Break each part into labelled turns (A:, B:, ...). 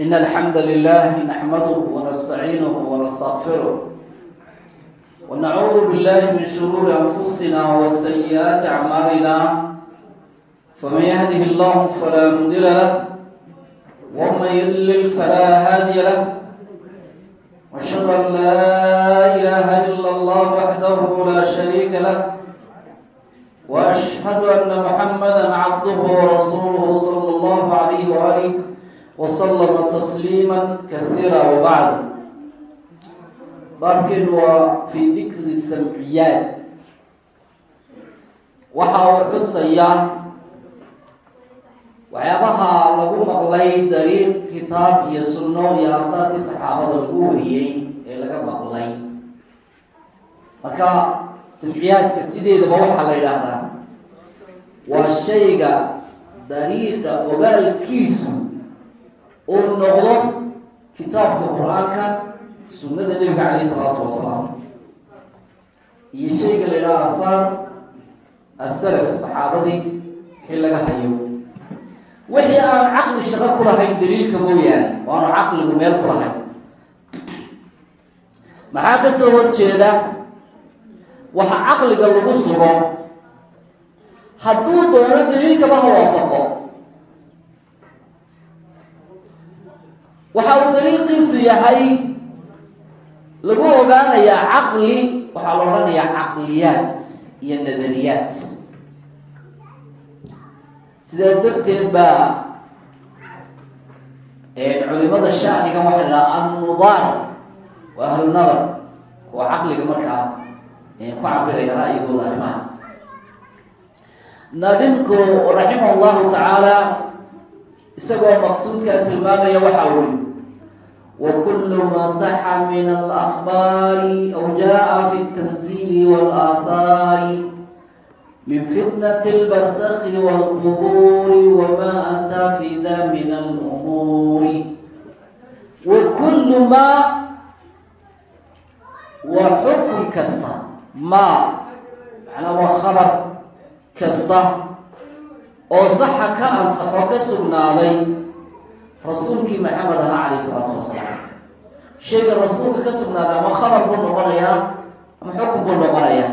A: إن الحمد لله نحمده ونستعينه ونستغفره ونعوذ بالله من شرور أنفسنا وسيئات أعمالنا فمن يهده الله فلا مضل له ومن يضلل فلا هادي له واشهد ان لا اله الا الله وحده لا شريك له واشهد ان محمدا عبده ورسوله صلى الله عليه واله وسلم تسليما كثيرا وبعد لكن وفي ذكر السمعيات waxa uu xusayaa waxyaabaha lagu maqlay daliil kitaab iyo sunno iyo aasaartii saxaabada lagu wariyey ee laga maqlay marka samciyaadka sideedaba waxaa la yidhaahdaa waa shayga dariiqa ogaalkiisu uu noqdo kitaabka qur'aanka sunnada nebiga calayhi salaatu wasalaam. Iyo shayga la yidhaha aasaar asalaf saxaabadii wixii laga hayo. Wixii aan caqli shaqo ku lahayn daliilka mooyaane waanu caqligu meel ku lahayn. Maxaa ka soo horjeeda waxa caqliga lagu sugo. Hadduu doono daliilkaba ha waafaqo waxa uu daliilkiisu yahay lagu ogaanayaa caqli waxaa la odhanayaa caqliyaad iyo nadariyaad. Sidaa darteed baa culimada shaniga waxay dhaha annudaar waa ahlu kuwa caqliga markaa ku cabiraya ra'yigooda arrimaha. Nadimku raximah llahu tacaala isagoo maqsuudkaa tilmaamaya waxaa weye wakulu ma saxa min alahbaari aw jaa fi tanziili walaahaari min fitnati lbarsakhi walqubuuri wamaa ataa fi da min alumuuri. Wakulu ma waa xukun kasta ma manaa waa khabar kasta oo saxa ka ansaxo ka sugnaaday rasuulkii maxamed ahaa calayh isalaatu wasalaam. Shayga rasuulka ka sugnaaday ama khabar buu noqonayaa ama xukun buu noqonayaa.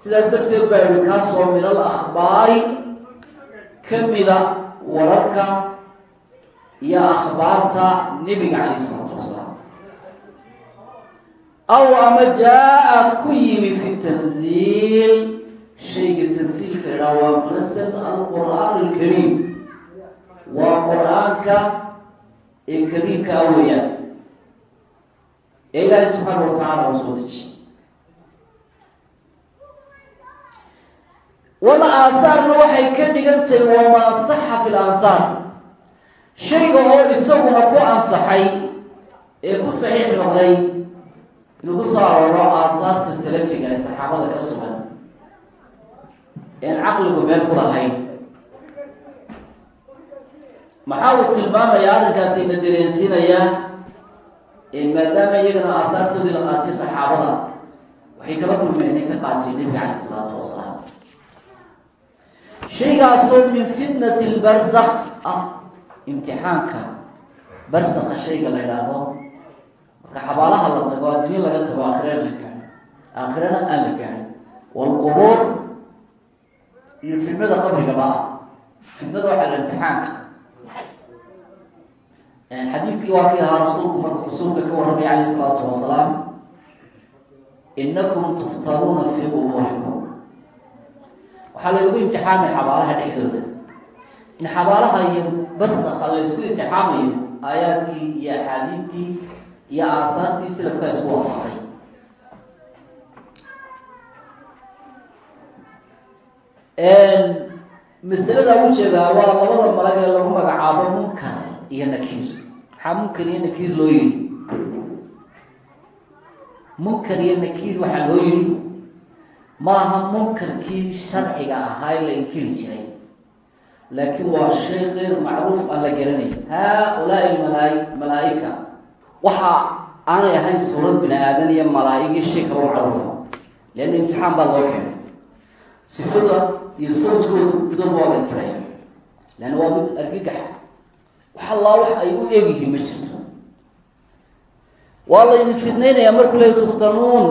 A: Sidaas darteed baa yihi kaasoo min al akhbaari ka mida wararka iyo akhbaarta nebiga calayh isalaatu wasalaam. Aw ama jaa-a ku yimi fi tanziil shayga tansiilka idhaa waa munasal alqur'aan alkariim waa qur'aanka ee kariimka a weeyaan ee ilaahay subxaana wa tacaala u soo deji wal aahaarna waxay ka dhigan tahay wamaa saxa fi lansaar shayga oo isaguna ku ansaxay ee ku saxiix noqday inuu soo arooro aahaarta salafiga ee saxaabada ka sugan een caqligu meel ku lahayn. Maxaa uu tilmaamayaa arrinkaasi ina dareensiinayaa maadaama iyagana aasaartoodii la qaatay saxaabada waxay kala kulmeen ka qaatay nebiga calayh isalaatu wasalaam. Shaygaasoo min fitnati lbarsakh ah imtixaanka barsakha shayga la idhaahdo marka xabaalaha la tago adduunyo laga tago aakhirana la gaadho aakhirana aan la gaadhin walqubuur iyo fitnada qabrigaba ah. Fitnada waxaa imtixaanka. Xadiidkii waa kii ahaa rasuulku markuu rasuulka ka warramay calayh isalaatu wasalaam inakum tuftaruuna fii qubuurikum. Waxaa laygu imtixaamay xabaalaha dhexdooda. In xabaalaha iyo barsakha la ysku imtixaamayo aayaadkii iyo axaadiistii iyo aahaartii silafkaa isku waafaqay masalada u jeedaa waa labada malag ee lagu magacaabo munkar iyo nakiir. Maxaa munkar iyo nakiir loo yihi munkar iyo nakiir waxaa loo yihi maaha munkarkii sharciga ahaa ee la inkiri jiray. Laakiin waa shay qeyr macruuf aan la garanay haa-ulaai malaa malaa-ika waxa aanay ahayn suurad bini aadan iyo malaa-ig iyo shay kalo macruufa leanna imtixaan baa loo keenay. Sifada iyo sawdkooda gudood waa la intiraya leanna waa mid argagax. Wax allaa wax ay u egyihiin ma jirto. Waa laydin fidnaynayaa markuu leey tuftanuun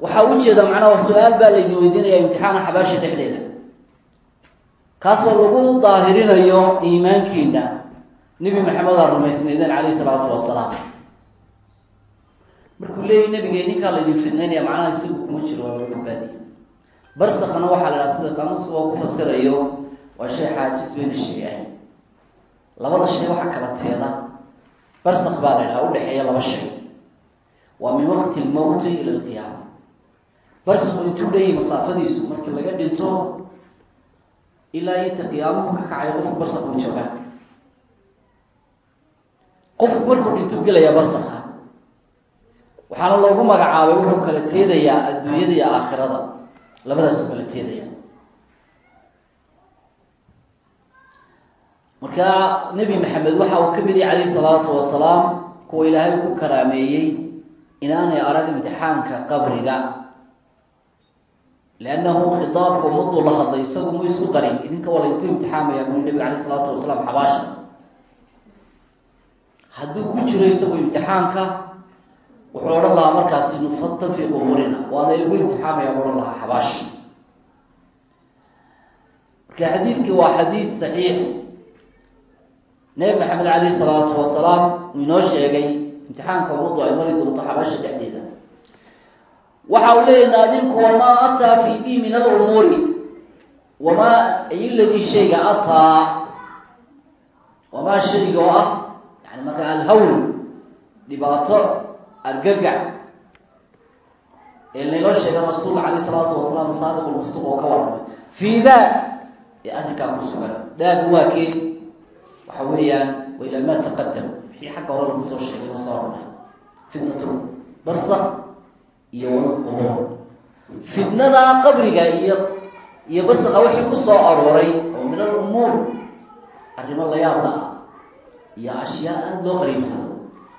A: waxaa ujeeda macnaha su'aal baa laydin weydiinaya imtixaana xabaasha dhexdeeda. Kaasoo lagu daahirinayo iimaankiina nebi maxamed aa rumaysnaydeen calayh isalaatu wasalaam. Markuu leeyahy nabiga idinkaa laydin fidnaynaya macnaha isagu kuma jiro waa laga badbaadiya barsakana waxaa la dhaha sida qaamuuska oo ku fasirayo waa shay xaajis bayna sheegahay labada shay waxa kala teeda. Barsak baa la dhaha udhexeeya laba shay waa min waqti lmowti ila alqiyaama. Barsaku intuu dheeyahy masaafadiisu markii laga dhinto ilaa inta qiyaamuhu ka kacay qofku barsak uu joogaa. Qofku markuu dhintuu gelayaa barsaka waxaana loogu magacaabay wuxuu kala teedayaa adduunyada iyo aakhirada labadaasuu kala teedaya. Marka nebi maxamed waxa uu ka mid yahay calayhi salaatu wasalaam kuwa ilaahay ku karaameeyey inaanay arag imtixaanka qabriga. Liannahu khitaabka ummaduu la hadlay isagu mu isku darin? Idinka waa laydinku imtixaamaya buli nebiga calayh salaatu wasalaam xabaasha. Hadduu ku jiro isagu imtixaanka wuxuu odhan lahaa markaasi nufatan fii qubuurina. Waana lagu imtixaamaya u odhan lahaa xabaashi. Marka xadiidkii waa xadiid saxiix. Nebi maxamed calayh salaatu wasalaam uu inoo sheegay imtixaanka ummaddu ay mari doonto xabaasha dhexdeeda. Waxa uu leeyahy naadinku wamaa ataa fi di min alumuuri? Wamaa ay ladii shayga ataa? Wamaa shayga oo ah yani marka alhawl dhibaato argagax ee laynoo sheegay rasuulka calayh salaatu wasalaam saadiq lmasduq oo ka warramay fii daa ee arrinkaa ku sugan. Daagu waa kee waxa weeyaan wailaa ma taqadam wixii xagga hore lagu soo sheegay ma soo hornay fitnatu barsak iyo walad qubuur fitnadaa qabriga iyo iyo barsaqa wixii ku soo arooray oo min al umuur arrimo la yaabla ah iyo ashyaa aada loo qariibsano.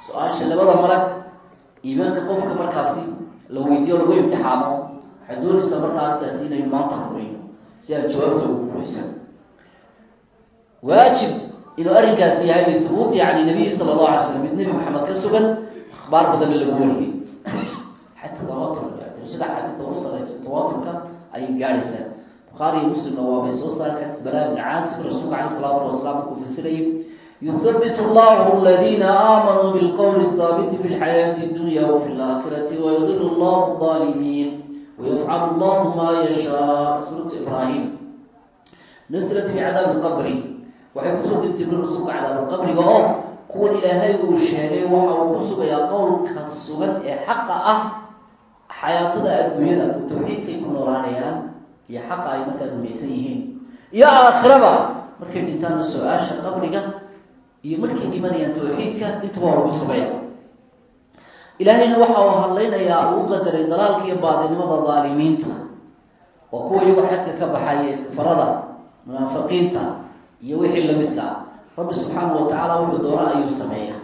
A: Su'aasha labada malag iimaanka qofka markaasi la weydiiyo lagu imtixaamo waxay doonaysaa markaa arrintaasi inay maanta horiyo si aad jawaabta ugu gulaysan waajib inuu arrinkaasi yahay lithubuuti yani nabiyi sala allahu alay slam mid nebi maxamed ka sugan akhbaar badanna lagu wariyey xataa tawaatur darajada axaadiista ugu saraysa tawaaturka ayay gaadhaysaa bukhaari iyo muslimna waabay soo saareen bara ibn caasib rasuulka caleyh salaatu wasalaam markuu fasirayay yuhabbit allahu aladiina aamanuu bilqowli athaabiti fi lxayaati addunya wafi laakhirati wayudil allahu alظaalimiin wayafcalu allahu ma yashaa suuratu ibraahim nasrat fi cadaabi qabri waxay ku soo degtay rasuulka cadaabalqabriga oo kuwan ilaahay uu sheegay waxa uu ku sugayaa qowlka sugan ee xaqa ah xayaatada adduunyada tawxiidkay ku noolaanayaan iyo xaqa ay markaa rumaysan yihiin iyo aakhiraba markay dhintaanna su'aasha qabriga iyo markay dhimanayaan tawxiidka intaba waa lagu sugaya ilaahayna waxa uu hadlaynayaa uu qadaray dalaalka iyo baadinimada daalimiinta waa kuwa iyagoo xadka ka baxaya kafarada munaafiqiinta iyo wixii lamidka ah rabbi subxaanahu watacaala wuxuu doona ayuu sameeya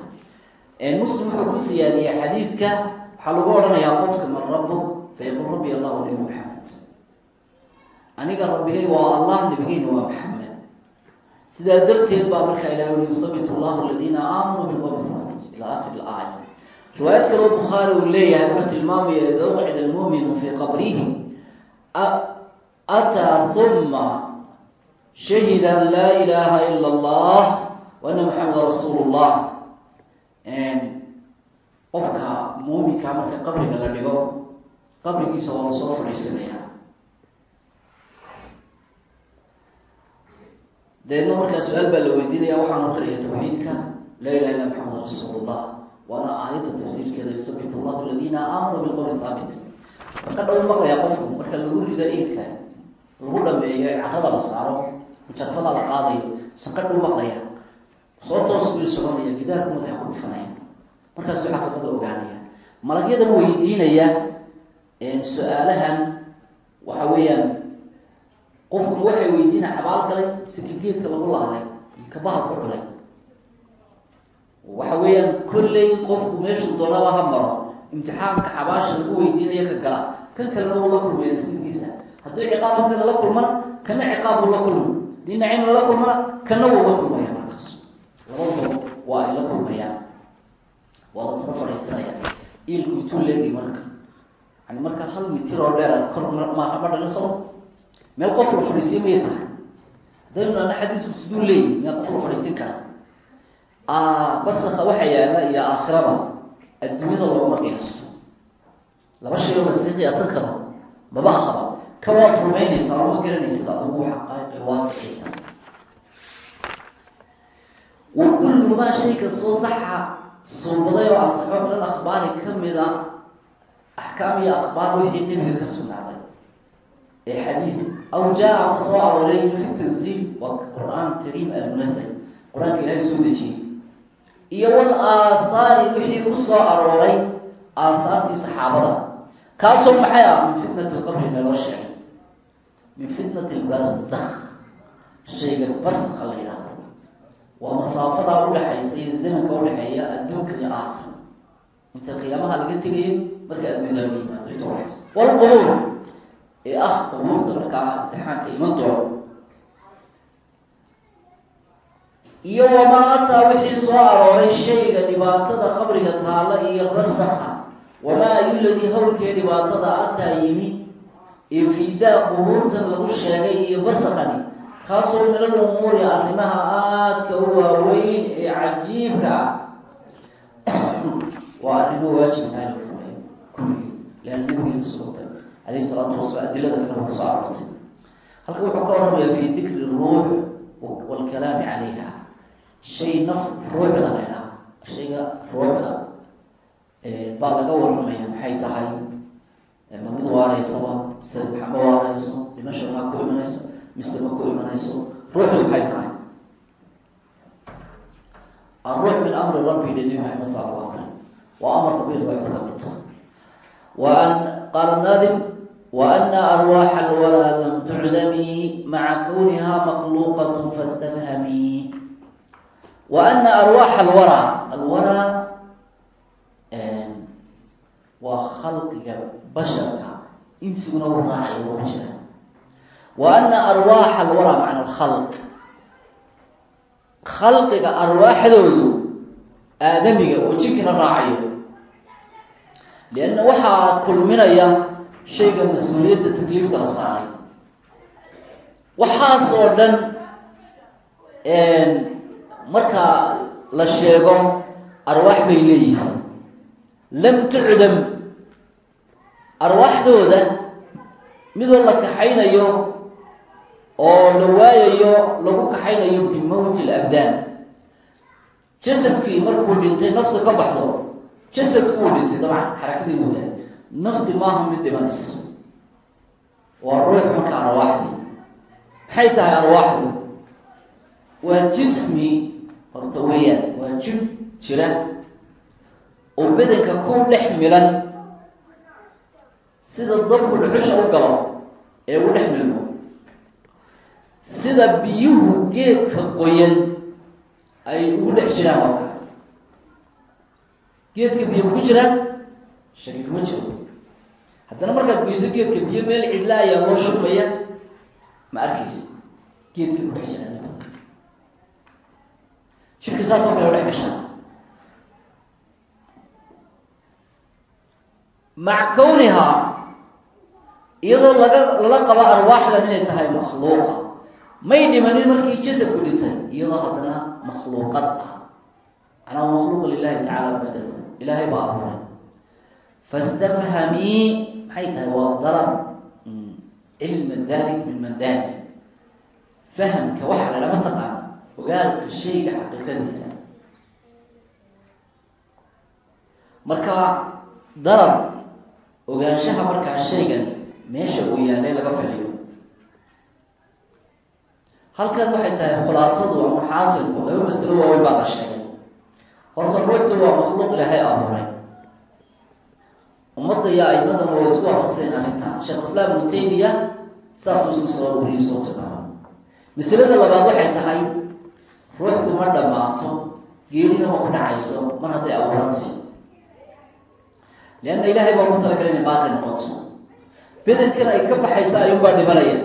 A: muslim wuxuu ku siyaadiyey xadiidka waxaa lagu odhanayaa qofka man rabu fayaqul rabbi allahu nabi maxamed aniga rabbigay waa allah nabigeyna waa maxamed sidaa darteed baa markaa ilahi ui yuhabbit llahu aladiina aamanuu biqowli thabit ila akhir laaya riwaayad kaloo bukhaari uu leeyahay wuxuu tilmaamaya ida wacida almuuminu fii qabrihi ataa uma shahida an laa ilaaha ila allah wa ana maxameda llah qofka muuminka marka qabriga la dhigo qabrigiisa waa la soo fadhiisanaya deedna markaa su'aal baa la weydiinaya waxaan aqrinaya tawxiidka laa ilaha illa maxamed rasuulu llah waana aayadda tafsiirkeeda yusabit allahu aladiina aamanuu bilqowli haabit saqadha u maqlaya qofku marka lagu rido eidka lagu dhameeyo ee carada la saaro mujarfada la qaadayo saqadhu maqlaya soo toos buu soconaya gidaarku madaxa ku dhufanaya markaasuu xaqiiqada ogaanaya. Malagyadan weydiinaya su'aalahan waxa weeyaan qofku waxay weydiina xabaal galay sikilgeedka lagu laalay iyo kabaha ku culay waxa weeyaan kolley qofku meeshuu doonaba ha maro. Imtixaanka xabaasha lagu weydiinaya ka gala. Kan kalena uu la kulmaya nasiibkiisa hadduu ciqaab halkana la kulmana kana ciqaabu la kulmi haddii naciim lala kulmana kana waa la kulmaya markaas. Labadaba waa ay la kulmayaan. Waa la sala fadhiisanaya iilku ituu leegi marka. Yani marka hal mitir oo dheer kor maaha ma meel qof la fadhiisiya may tahay haddaynu dhana xadiisku siduu leeyahy meel qof la kara barsaka waxa yaalla iyo aakhiraba adduunyada looguma qiyaasto laba shay oo layska qiyaasan karo maba ahaba ka waad rumaynaysaa oo ma garanaysid adigu xaqaaiqi waaqixiisa wa kullu maa shay kastoo saxa suubaday oo ansaxo min al akhbaari ka mid a axkaam iyo akhbaar wixii nebiga ka sugnaaday ee xadiid aw jaa ama soo arooray fi tanziil waa qur'aan kariim almunasal qur'aanka ilaahay soo dejiyey iyo wal aathaari wixii ku soo arooray aathaartii saxaabada kaasoo maxay ah min fitnati lqabri naloo sheegay min fitnati lbarzakh shayga barsakha la yidhaahdo waa masaafadaa udhexaysa iyo zamanka udhexeeya adduunka iyo aakhira inta qiyaamaha laga tegayo marka adduunya laga yimaado ee ah qubuurta markaa imtixaanka iman doono iyo wamaa ataa wixii soo arooray shayga dhibaatada qabriga taalla iyo barsakha wamaa ayu ladii hawlkee dhibaatada ataa yimi ee fiidaa qubuurtan lagu sheegay iyo barsakhani kaasoo minal umuuri arrimaha aadka u waaweyn ee cajiibka waa arrimo waajib tahay la rumeeyo kulligii leanna nabigii ka calayhi salaatu wasalaam adilada kale waa soo aroortay halka wuxuu ka warramayaa fi dikri ruux waalkalaami calayha shay naf ruuxda la ydhaha shayga ruuxda baa laga warramaya maxay tahay ma mid waaraysaba mise ma waarayso dhimasha maa ku imanayso mise ma ku imanayso ruuxdu maxay tahay aruux min amri rabbi nabi maxamed sala alla alay waa amarka bil ruuxda ka mid tahay wa an qaala naadim arwaaxa alwaraa lam tucdamii maca kawniha maqluuqat fastafhamii wa ana arwaaxa alwaraa alwaraa waa khalqiga basharka insiguna u raacay ku jira ana arwaaxa alwaraa macna alkhalq khalqiga arwaaxdoodu aadamiga oo jinkina raacayo lianna waxaa kulminaya shayga mas'uuliyadda takliifta la saaray waxaasoo dhan marka la sheego arwaax bay leeyihiin. Lam tucdam arwaaxdooda midoo la kaxaynayo oo la waayayo lagu kaxaynayo bimowti alabdaan. Jasadkii markuu dhintay naftu ka baxdo jasadku uu dhintay dabcan xarakadii wuda nafti maaha mid dhimanaysa waa ruux marka arwaaxdii maxay tahay arwaaxdu waa jismi horta weeyaan waa jir jira oo bedanka ku dhex milan sida dabku dhuxusha u galo ee u dhex milmo sida biyuhu geedka qoyan ay ugu dhex jiraan oo kale geedka biyo ku jiraan shaki kuma jiro haddana markaad goyso geedka biyo meel cidla ayaa loo shubmaya ma arkaysa geedka u dhex jiraan shirki saas oo kale dhex gashaa maca kawnihaa iyadoo laga lala qabo arwaaxdan inay tahay makhluuqa. May dhimanin markii jasadku dhintay iyadoo haddana makhluuqad ah. Macnaa makhluuqa lilahi tacala badal ilaahay baa abuuray. Fastafhamii maxay tahay waa dalab cilma dalik min mandani fahamka waxaa lagama taqaano ogaalka shayga xaqiiqadiisa marka dalab ogaanshaha markaa shaygani meesha uu yaalay laga filayo halkan waxay tahay khulaasadu ama xaasilku laba masalo waaweyn baa la sheegay horta ruuxdu waa makhluuq ilaahay abuuray ummadda iyo aimadan waa isku waafaqsayn arrintaa sheekh islaam ibnu taymiya saasuu si soo wariyay soo tilmaamo masalada labaad waxay tahay ruuxdu ma dhammaato geerina ma ku dhacayso mar hadday abuurantay leanna ilaahay baa ugu talagalay inay baaqi noqoto. Bedankan ay ka baxaysa ayuunbaa dhimanaya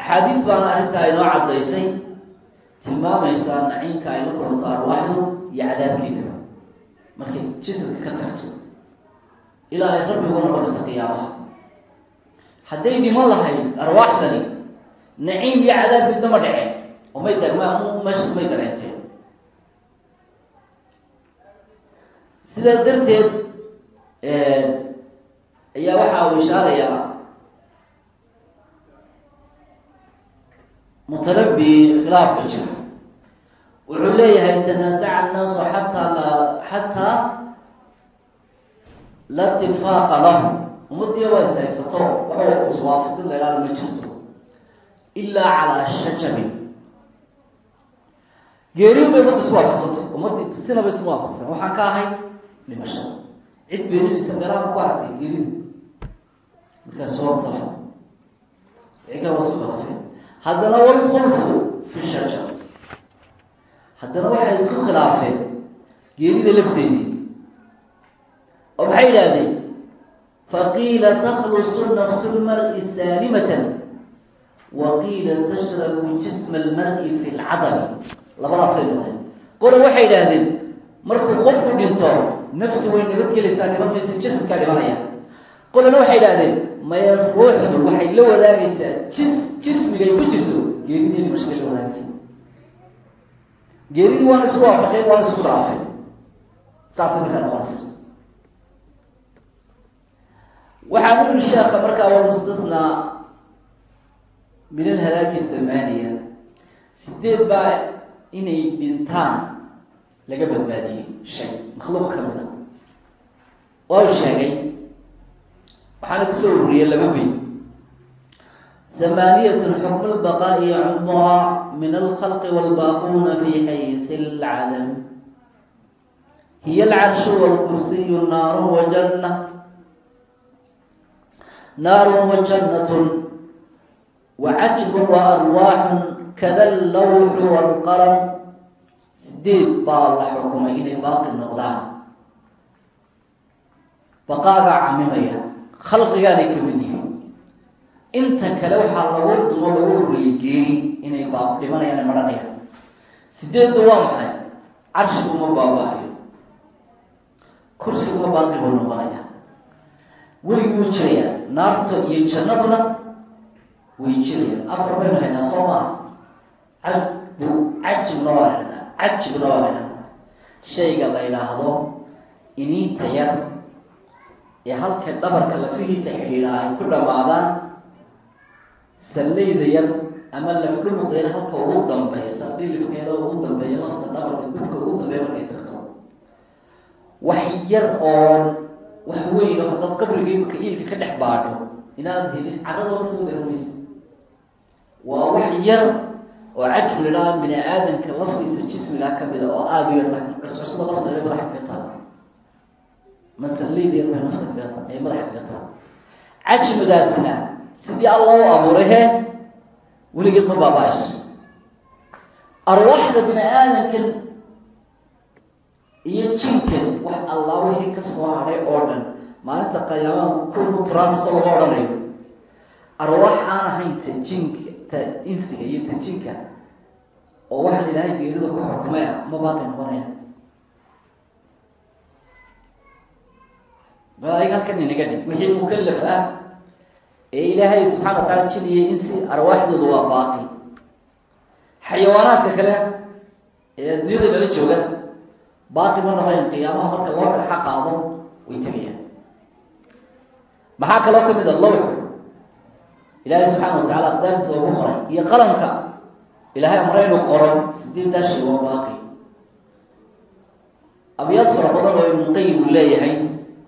A: axaadiis baana arrintaa inoo caddaysay tilmaamaysaa naciimka ay la kulanto arwaaxdu iyo cadaabkeeda. Markay jisadka ka tagto ilaa ay rabbigu noqonaysa qiyaamaha hadday dhiman lahayd arwaaxdani naciim iyo cadaab midnama dhaceen oo may may dareenteen sidaa darteed ayaa waxa uu ishaarayaa mutanabi khilaafka jira. Wuxuu leeyahay tanaasaca annaasu xataa xataa la tifaaqa lahu ummadii waa is waxuu iswaafaqin la idhahda ma jirto ilaa calaa shajarin geeriin bay ummadda isku waafaqsantay ummaddii sinaba isku waafaqsan waxaan ka ahay dhimasho cid beeninaysa meelaha ku arkay geerida markaas wabtafa wixii kale waa isku haddana walkhulfu fi shajar haddana waxay isku khilaafeen geerida lafteedii oo maxay yidhaahdeen? Faqiila takhlusu nafsu lmari saalimatan wa qiila tashrabu jisma almari fi lcadami. Labadaasay noqdeen. Qola waxay yidhaahdeen markuu qofku dhinto naftu way nabadgelaysaa dhimanmaysa jisimkaa dhimanaya. Qolana waxay idhahdeen maya ruuxdu waxay la wadaagaysaa jis jismigay ku jirto geeridii dhimashada la wadaagaysa. Geeridii waana isku waafaqeen waana isku dhaafeen. Saasay markaa noqonaysa waxaan u yihi sheekha markaa waa mustasnaa min alhalaaki thamaniya sideed baa inay dhintaan laga badbaadiyey shay? Makhluuq ka mid a oo sheegay waxaana ku soo ururiyey laba beyd hamaaniyatun xukmu lbaqaa'i cumuha min alkhalqi walbaaquuna fi xaysi alcadam hiya alcarshu walkursiyu naaru wajanna naarun wajannatun wacajbun waarwaaxun kada allawxu walqalam sideed baa la xukumay inay baaqi noqdaan baqaagaa camimaya khalqigaanay ka mid yihiin inta kale waxaa lagu dumo lagu horreeyey geeri inay baa dhimanayaan ay madhanayaan sideeddu waa maxay carshiguma baabaayo kursiguma baaqi buu noqonaya weligii wuu jirayaa naarta iyo jannaduna way jirayaan afar baynu haynaa soo maaha cajbu cajibna waa la dhahdaa cajibna waa shayga la yidhaahdo iniinta yar ee halka dhabarka lafihiisa xidhiidha ay ku dhammaadaan sallayda yar ama lafdhumuqeeda halka ugu dambaysa dhilifkeeda ugu dambeeya lafta dhabarka gudka ugu dambeeya markay tagto. Wax yar oo wax weyn haddaad qabrigii marka iilka ka dhex baadho inaad helin carada ka soo daramaysa waa wax yar oo cajib lidhaha bini aadamka laftiisa jismigaa kamida oo aada yar laakiin cuscushada lafta ee madaxa kaga taala masallayda yar bay nafta kaga ee madaxa kaga taala cajmigaasina sidii alla u abuuray he weligeed ma baaba-ayso arwaaxda bini aadamkan iyo jinkan wax alla wixii ka soo hadhay oo dhan. Maalinta qiyaamada kuwanu turaamasa lama odhanayo arwaax aan ahayn ta jinka ta insiga iyo ta jinka oo waxaan ilaahay geerida ku xukumay ah ma baaqi noqonaya bal ayaga halkan inaga dhig. Wixii mukalaf ah ee ilaahay subxana wa taala jin iyo insi arwaaxdooda waa baaqi. Xayawaanaadka kale ee adduunyada nala jooga baaqi ma noqoyan qiyaamaha marka loo kala qaado way tegayaan maxaa kaloo ka mid a lowx ilaahay subxaana wa tacala aqdaartiisa ugu qoray iyo qalamka ilaahay amre inuu qoro sideedaa shay waa baaqi abyaad fara badan oo ibnuqayim uu leeyahay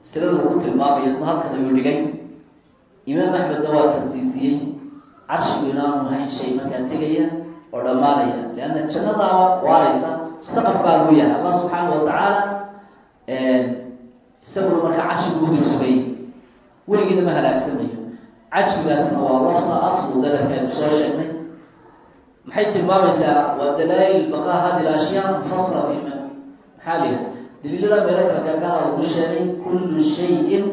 A: silada lagu tilmaamayo isna halkan ayuu dhigay imaam axmedna waa tansiisiyey carshigu inaanu hayn shay markaa tegaya oo dhammaanaya leanna jannadaa waaraysa saqaf baa lagu yahay allah subxaana wa tacaala isaguna markaa carshigu u dursugay weligiina ma halaagsamayo cajbigaasna waa lafta aslu dalalkeenu soo sheegnay. Maxay tilmaamaysaa waa dalaa-il baqaa hadi ashyaa mufasala fi maxaa liha daliilada meelo kala gargaara lagu sheegay kullu shayin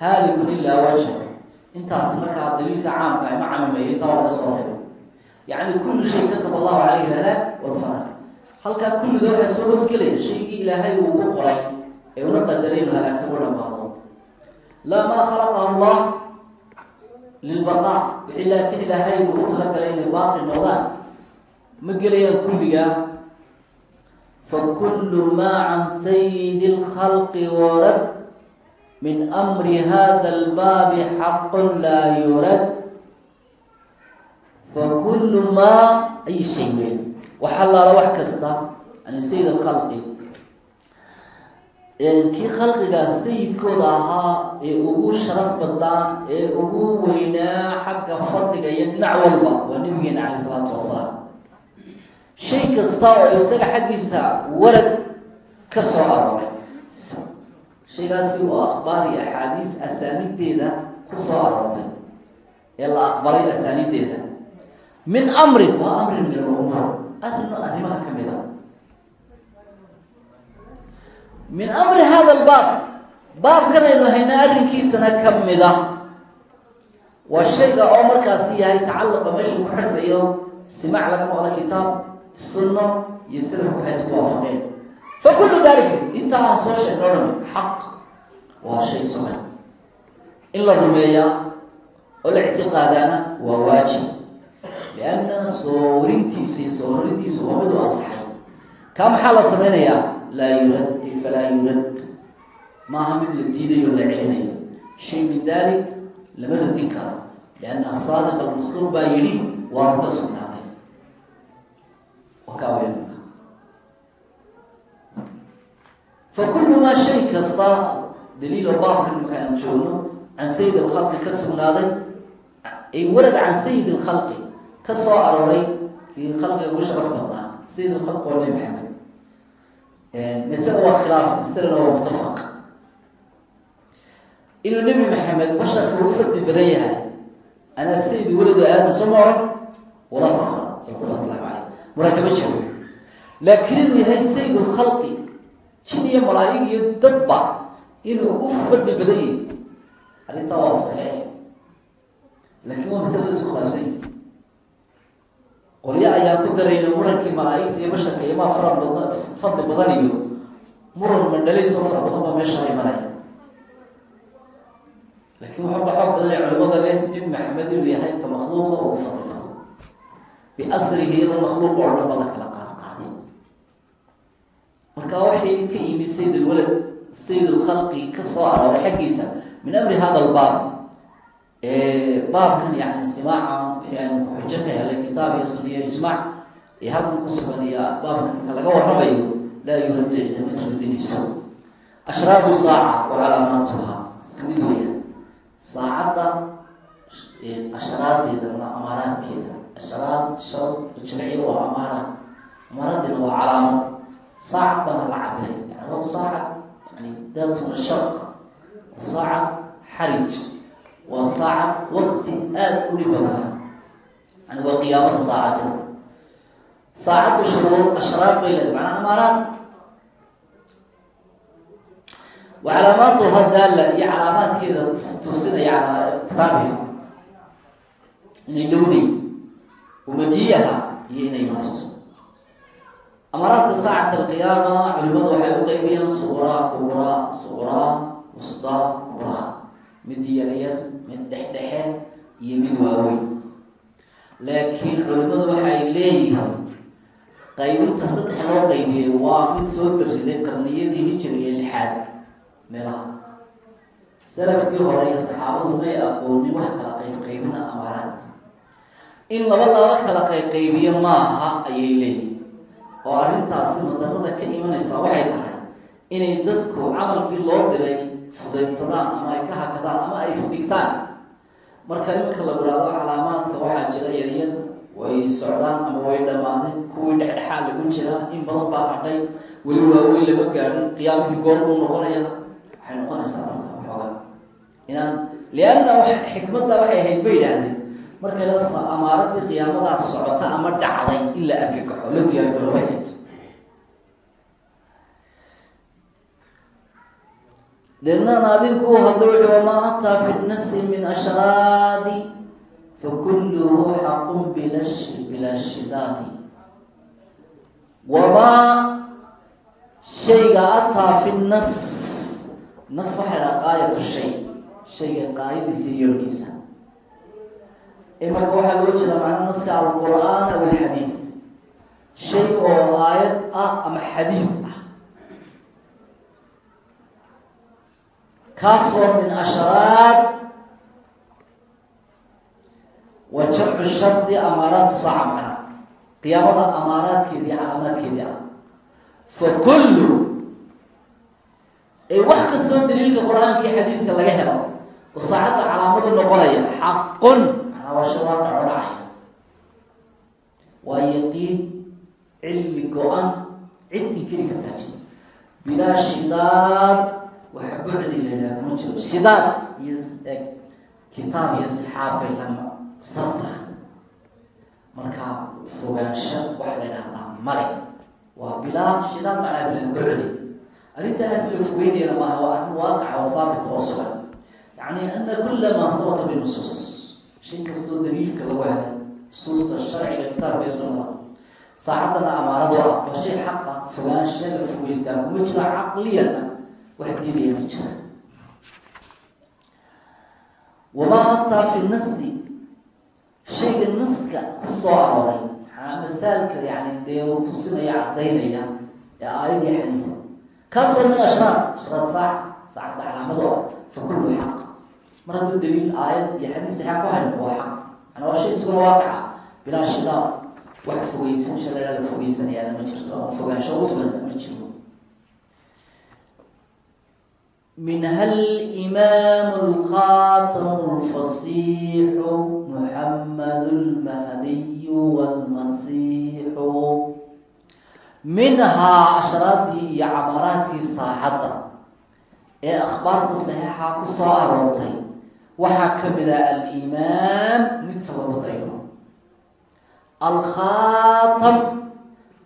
A: haalikun ilaa wajha intaasi markaa daliilka caamka ima camimayo intaa laga soo reebo yacni kullu shay kataba allahu calayhi halaag walfanaaq halkaa kullida waxaa soo hoosgelaya shaygii ilaahay uu ku qoray ee una qadaray inu halaagsan u dhamaado laa maa khalaqahu allah lilbaqaa wixii laakiin ilaahay uu u talagalay inay baaqi noqdaan. Ma gelayaan kulligaa fakulu maa can sayidi اlkhalqi warad min amri hada albaabi xaqun laa yurad fakulu maa ay shay weyn waxa laala wax kasta yani sayid alkhalqi kii khalqigaa sayidkooda ahaa ee ugu sharaf badnaa ee ugu weynaa xagga fadliga iyo dhinac walba waa nabigeena calay isalaatu wasalaam shay kasta oo isaga xaggiisa warad ka soo arooray. Shaygaasi oo akhbaar iyo axaadiis asaanideeda ku soo aroortay ee la aqbalay asaanideeda min amrin waa amrin min alumuur arrinoo arrimaha ka mid a min amri hada albaab baabkanaynu hayna arrinkiisana ka mid a waa shayga oo markaasi yahay tacaluqa meesha ku xidhmayo simac laga maqla kitaab sunno iyo salafku waxay isku waafaqeen fa kullu dalika inta aan soo sheegno dhan xaq waa shay sugan. In la rumeeyaa oo la ictiqaadaana waa waajib lianna soo warintiisa iyo soo warintiisa waa mid u asaxay kaa maxaa la samaynayaa laa yurad falaa yurad maaha mid la diidayo la celinayo shay min dalik lama radin karo lianna saadiq almasduur baa yidhi waanu ka sugnaaday wakaaweynka fa kullu maa shay kasta daliilo baabkan marka aan joogno can sayid alkhalqi ka sugnaaday ay warad can sayid alkhalqi ka soo arooray kii khalqiga ugu sharaf badnaa sayid alkhalqi waa nabi maxamed masale waa khilaaf masalena waa mutafaq inuu nebi maxamed basharka ugu fadli badan yahay anaa sayid waladu aadam soo ma oran wala faqra salawatullah waslamu caleyh murakaba jiro. Laakiin inuu yahay sayid lkhalqi jin iyo malaa'ig iyo dadba inuu u fadli badan yahay. Arrintaa waa saxiix. Laakiin waa masale la isku khilaafsan yahi qolyo ayaa ku darayna murankii malaaigta iyo basharka iyo maa fara badan fadli badan iyo muran mandhalaysoo fara badan baa meesha ay maraya laakiin waxaa ba xoog badan culimada leh nebi maxamed inuu yahay ka makhluuqa oo u fadli bado biasrihi iyadoo makhluuq oo dhan ba la kala qaad qaaday marka waxay ka yimi sayd alwalad sayd alkhalqi ka soo arooray xaggiisa min amri hada albaab baabkan yani simaaca wixii xujo ka helay kitaab iyo suniya ijmaac ee halkan ku sugan iyo baabkan marka laga warramayo laa yuradu cida mid radinayso ashraadu saaca wa calaamaatuha ka mid weya saacadda ashraadeeda ma amaaraadkeeda. Ashraad shar jamciga waa amaaraad amaaradeena waa calaamad. Saacad baana la cabiray yani waa saacad yani daatuna sharq saacad xarij waa saacad waqti aada u dhib badan yani waa qiyaamada saacadda saacaddu shuruud ashraad bay leedahay macnaa amaaraad wa calaamaatuha daalla iyo calaamaadkeeda tusinaya calaa iqtiraabiha inay dhowday umajiyaha iyo inay marso amaaraadka saacata alqiyaama culimadu waxay u qeybiyaan kubraa suqraa wusdaa kubraa mid yaryar mid dhexdhexe iyo mid waaweyn. Laakiin culimadu waxay leeyihiin qaybinta saddex loo qaybiyey waa mid soo dariday qarniyadii hijriga ee lixaad meelaha. Salafkii hore iyo saxaabadu may aqoonin wax kala qayb qaybina amaaraadka in laba laba kala qayqaybiyo maaha ayay leeyihiin oo arrintaasi madarada ka imanaysaa waxay tahay inay dadku camalkii loo diray fudaydsadaan ama ay ka hakadaan ama ay isdhigtaan. Marka iminka la idhaahdo calaamaadka waxaa jira yaryar way socdaan ama way dhammaadeen kuwii dhexdhexaa lagu jiraa in badan baa hadhay weli waaweyn lama gaadhin qiyaamihii goor buu noqonaya. Waxay noqonaysaa marka xooga inaan lianna xikmadda waxay ahayd bay yidhaahdeen. Markay lasma amaaradii qiyaamadaa socota ama dhacday in la argagaxo la diyaargarooba ahayd deedna naadinku hadda wuxuu wamaa ataa fi nasi min ashraadi fakulluhu xaqun bilaa shidaadi wamaa shayga ataa fi nas nas waxay dhaha qaayatu shay shayga qaayadiisa iyo yoolkiisa ee marka waxaa loo jeedaa macnaa naska alqur'aan aw alxadiid shay oo aayad ah ama xadiid ah kaasoo min ashraad wa jamcu shardi amaaraatu saaca macna qiyaamada amaaraadkeedii calaamaadkeedii ah. Fa kullu ay wax kastoo daliilka qur'aanka iyo xadiiska laga helo oo saacadda calaamadu noqonaya xaqun macnaa waa shay waaqaco dhacaya waa yaqiin cilmi go-an cid inkiri kartaa jiro bilaa waxa bucdi laydhaha kuma jiro shidaad iyo kitaab iyo saxaabbay lama sartaha marka fogaansho waxa la idhahdaa male waa bilaa shidaad macnaa bucdi arrinta aad la fogeynayana maaha waa arrin waaqaca oo haabit oo sugan yacni ana kula maa habata binusuus shay kastoo daliilka lagu helay nusuusta sharciga kitaabka iyo sunnada saacaddana amaaradu ah waa shay xaq ah la fogeystaa kuma jiro caqliyan wax diidaya ma jira wamaa ataa fi nasi shayga naska ku soo arooray masaalka yani dee uu tusinaya caddaynaya? Ee aayadii xadiida kaasoo min ashraad. Ashraad saaca saacadda calaamado ah fa kullu xaq. Mar hadduu daliil aayad iyo xadiis saxaa ku hayn waa xaq. Manaa waa shay isuguna waaqica. Bilaa shidaar wax fogeysan shareerada fogeysanayaana ma jirto. Fogaansho usugan minha alimaam alkhatamu alfasiixu muxammadu lmahdiyu walmasiixu minhaa asharaadii iyo camaaraadkii saacadda ee akhbaarta saxiixa ku soo aroortay waxaa ka mid ah alimaam midka lagu dayo alkhaatam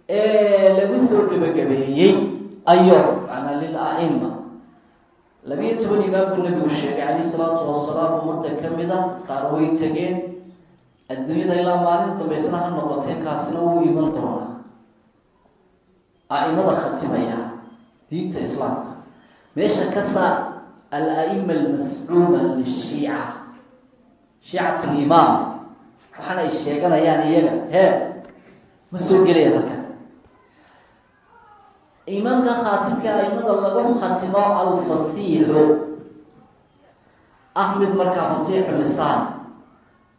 A: ee lagu soo gebagabeeyey ayo manaa lilaima labiyo toban imaam buu sheegay calayh salaatu wasalaam ummadda ka mid a qaar way tegeen adduunyada ilaa maalin dambaysna ha noqotee kaasina wuu iman doonaa. A'imada khatimaya diinta islaamka. Meesha ka saar al-a'ima almascuuma lishiica shiicat limaam waxaana ay sheeganayaan iyaga hee ma soo gelaya halkan imaamka khaatimka aimada lagu khatimo alfasiixu ah mid markaa fasiixu lisaan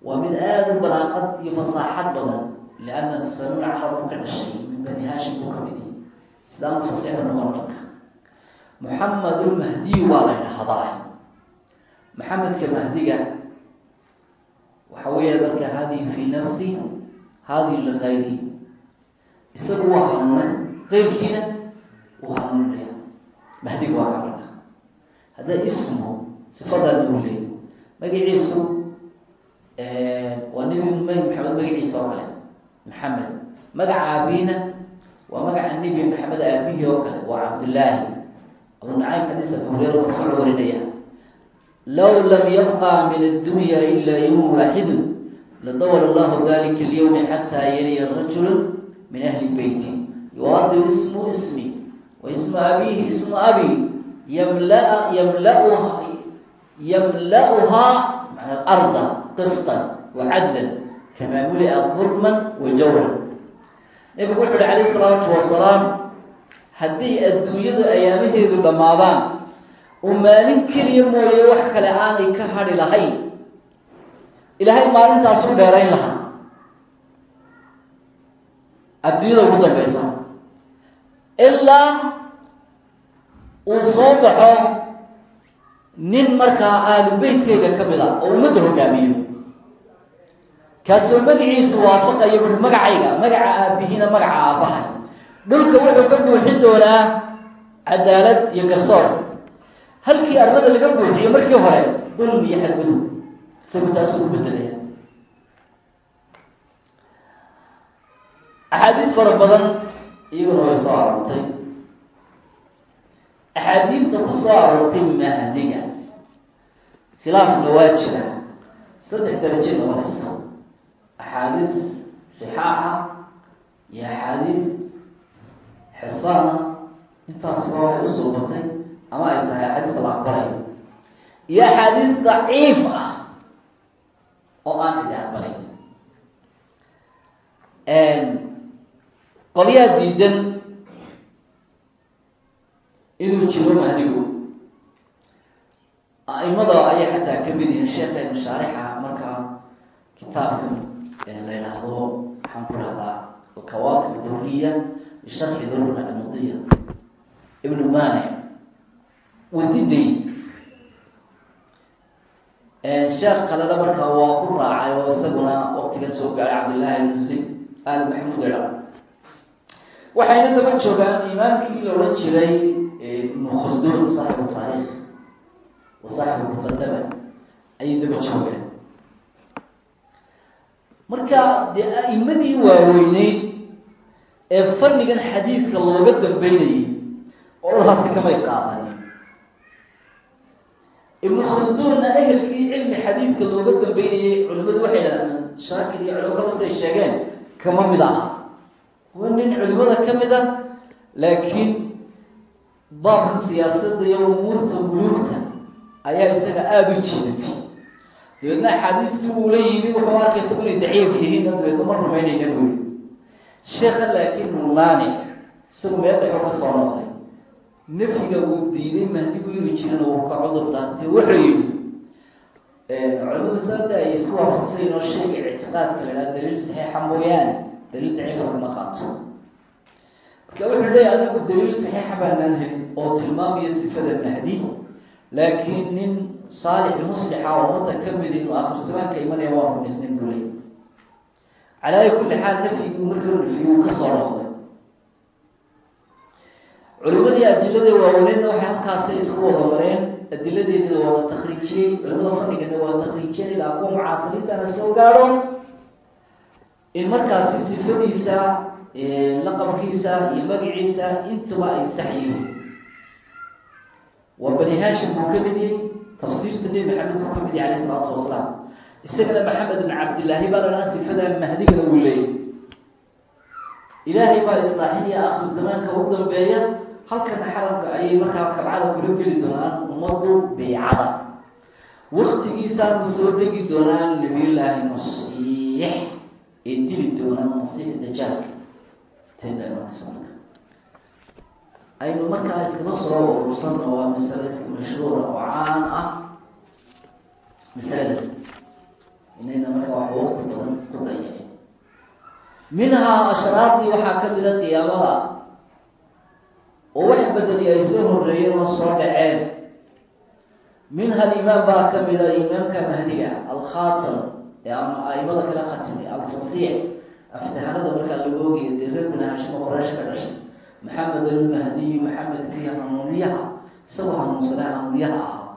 A: waa mid aada u balaaqad iyo fasaaxad badan lianna sanuun carabku ka dhashay min bani haashim buu ka midi. Sidaanu fasiixu noqon marka. Muxamedulmahdiy waa la ydhahdaa maxamedka mahdiga waxa weeya marka hadihi fii nafsi hadihi ligayri isagu waa hanuunay qeyrkiina uu hanuunaya mahdiga waa ka marka hadda ismu sifadan uu leey magaciisu waa nebi maxamed magaciisa oo kale. Maxamed. Magaca aabiina waa magaca nebi maxamed aabihii oo kale waa cabdullaahi abu nacaym xadiis abu hureyra marfuuc warinaya low lam yabqa min addunya ila yowm waaxidu ladawala allahu dalika alyawmi xataa yaliya rajulu min ahli beyti yuwaadi ismu ismi wa ismu abihi ismu abi. Yamla yamlauha yamla'uhaa mana alarda qistan wa cadlan kamaa mulia dulman wa jawran. Nebigu wuxu uhi calayh isalaatu wasalaam haddii adduunyadu ayaamaheedu dhammaadaan oo maalin keliya mooye wax kale aanay ka hadhi lahayn. Ilaahay maalintaasuu dheerayn lahaa. Adduunyada ugu dambaysa ilaa uu soo baxo nin markaa ahlu beytkeyga ka mid a oo ummadda hogaamiyo. Kaasoo magaciisu waafaqaya bui magacayga magaca aabihina magaca aabbaha dhulka wuxuu ka buuxin doonaa cadaalad iyo garsoor. Halkii arlada laga buuxiyo markii hore dulmi iyo xadgudub isagu taasuu u bedelaya axaadiis fara badan iyaguna way soo aroortay axaadiidta ku soo aroortay mahdiga. Khilaafna waa jira saddex darajay noqonaysa axaadiis sixaaxa iyo axaadiis xisaana intaasba waxay u suubatay ama ay tahay axaadiista la aqbalayo iyo axaadiis daciif ah oo aan cidi aqbalay qolyaa diidan inuu jiro mahdigu aimada ayay xataa ka mid yihiin sheekheenu shaarixa markaa kitaabka la yidhaahdo maxaan ku rahdaa alkawaakib duriya bisharxi durna almudiya ibnu mani wadiday. Sheekh kalena markaa waa ku raacay oo isaguna waqtigan soo gaaray cabdillahi ibnu zayd ali maxamuud ela waxayna daba joogaan. Imaamkii la odhan jiray ibnu khaldun saaxibu taariikh wa saaxibu muqadama ayay daba joogaan. Marka dee a'imadii waaweyneyd ee fannigan xadiidka looga dambeynayay oladaasi kamay qaadanin ibnu khaldunna ehelkii cilmi xadiidka looga dambeynayay culimadu waxay dhahdeen shaakir iyo culimo kamasay sheegeen kama mid aha waa nin culimada ka mid a laakiin baabka siyaasadda iyo umuurta muluugta ayaa isaga aada u jiidatay. Dabeedna axaadiistii uu la yimi wuxuu arkay isagu inay daciif yihiinna dabeedna ma rumaynayna buuri sheekha laakiin numaani isagu meel dhexo ka soo noqday. Nafyiga uu diiday mahdigu inuu jirin uu ka cudur daartay wuxuu yihi culimadu saada ay isku waafaqsayn oo shayga ictiqaadka la idhaha daliil saxiixa mooyaane daliil qaato. Marka wuxuu anigu daliil saxiixa baanaan oo tilmaamaya sifada mahdi laakiin nin saalix muslixa oo ummadda ka mid inuu akhir zamaanka waa rumaysnayn buu leey calaa kulli xaal nafyiguu markau nafiyey uu ka soo noqday. Culimadii adiladii waawaneedna waxay halkaasay isku wada mareen. Adiladeedina waa la takriijiyey culimada fadhigana waa la takriijiyeen ilaa kuwa mucaasiriintana soo gaadho in markaasi sifadiisa laqabkiisa iyo magaciisa intuba ay sax yihiin waa bani hashim buu ka mid yahay tafsiirta nebi maxamed buu ka mid yahy alayh isalaatu wasalaam. Isagana maxamed ibn cabdillaahi baa la dhaha sifada mahdigana uu leeyay. Ilaahay baa islaaxinaya akhir zamaanka u dambeeya halkana xaramka ayay markaa kabcada kula geli doonaan ummadu beycada. Waktigiisaanu soo degi doonaan nabiyullaahi masiix dili doonaan masiix dajaalka teenamarka aynu markaa iskaba soo urursan oo waa masale mashhuura oo caan ah. Masalada inayna markaa wax waqti badan ku dayacin minhaa ashraadii waxaa ka mida qiyaamada oo wax bedeli ay soo horeeyeen oo soo dhaceen minha alimaam baa ka mida imaamka mahdiga alkhatam ama aimada kala khatimi alfasiix aftahanada markaa lagu ogayo dee reer bani hashima qoreysha ka dhashay. Maxamed almahdiyi maxamedkii hanuuniyaha isagoo hanuunsana hanuuniyaha ahaa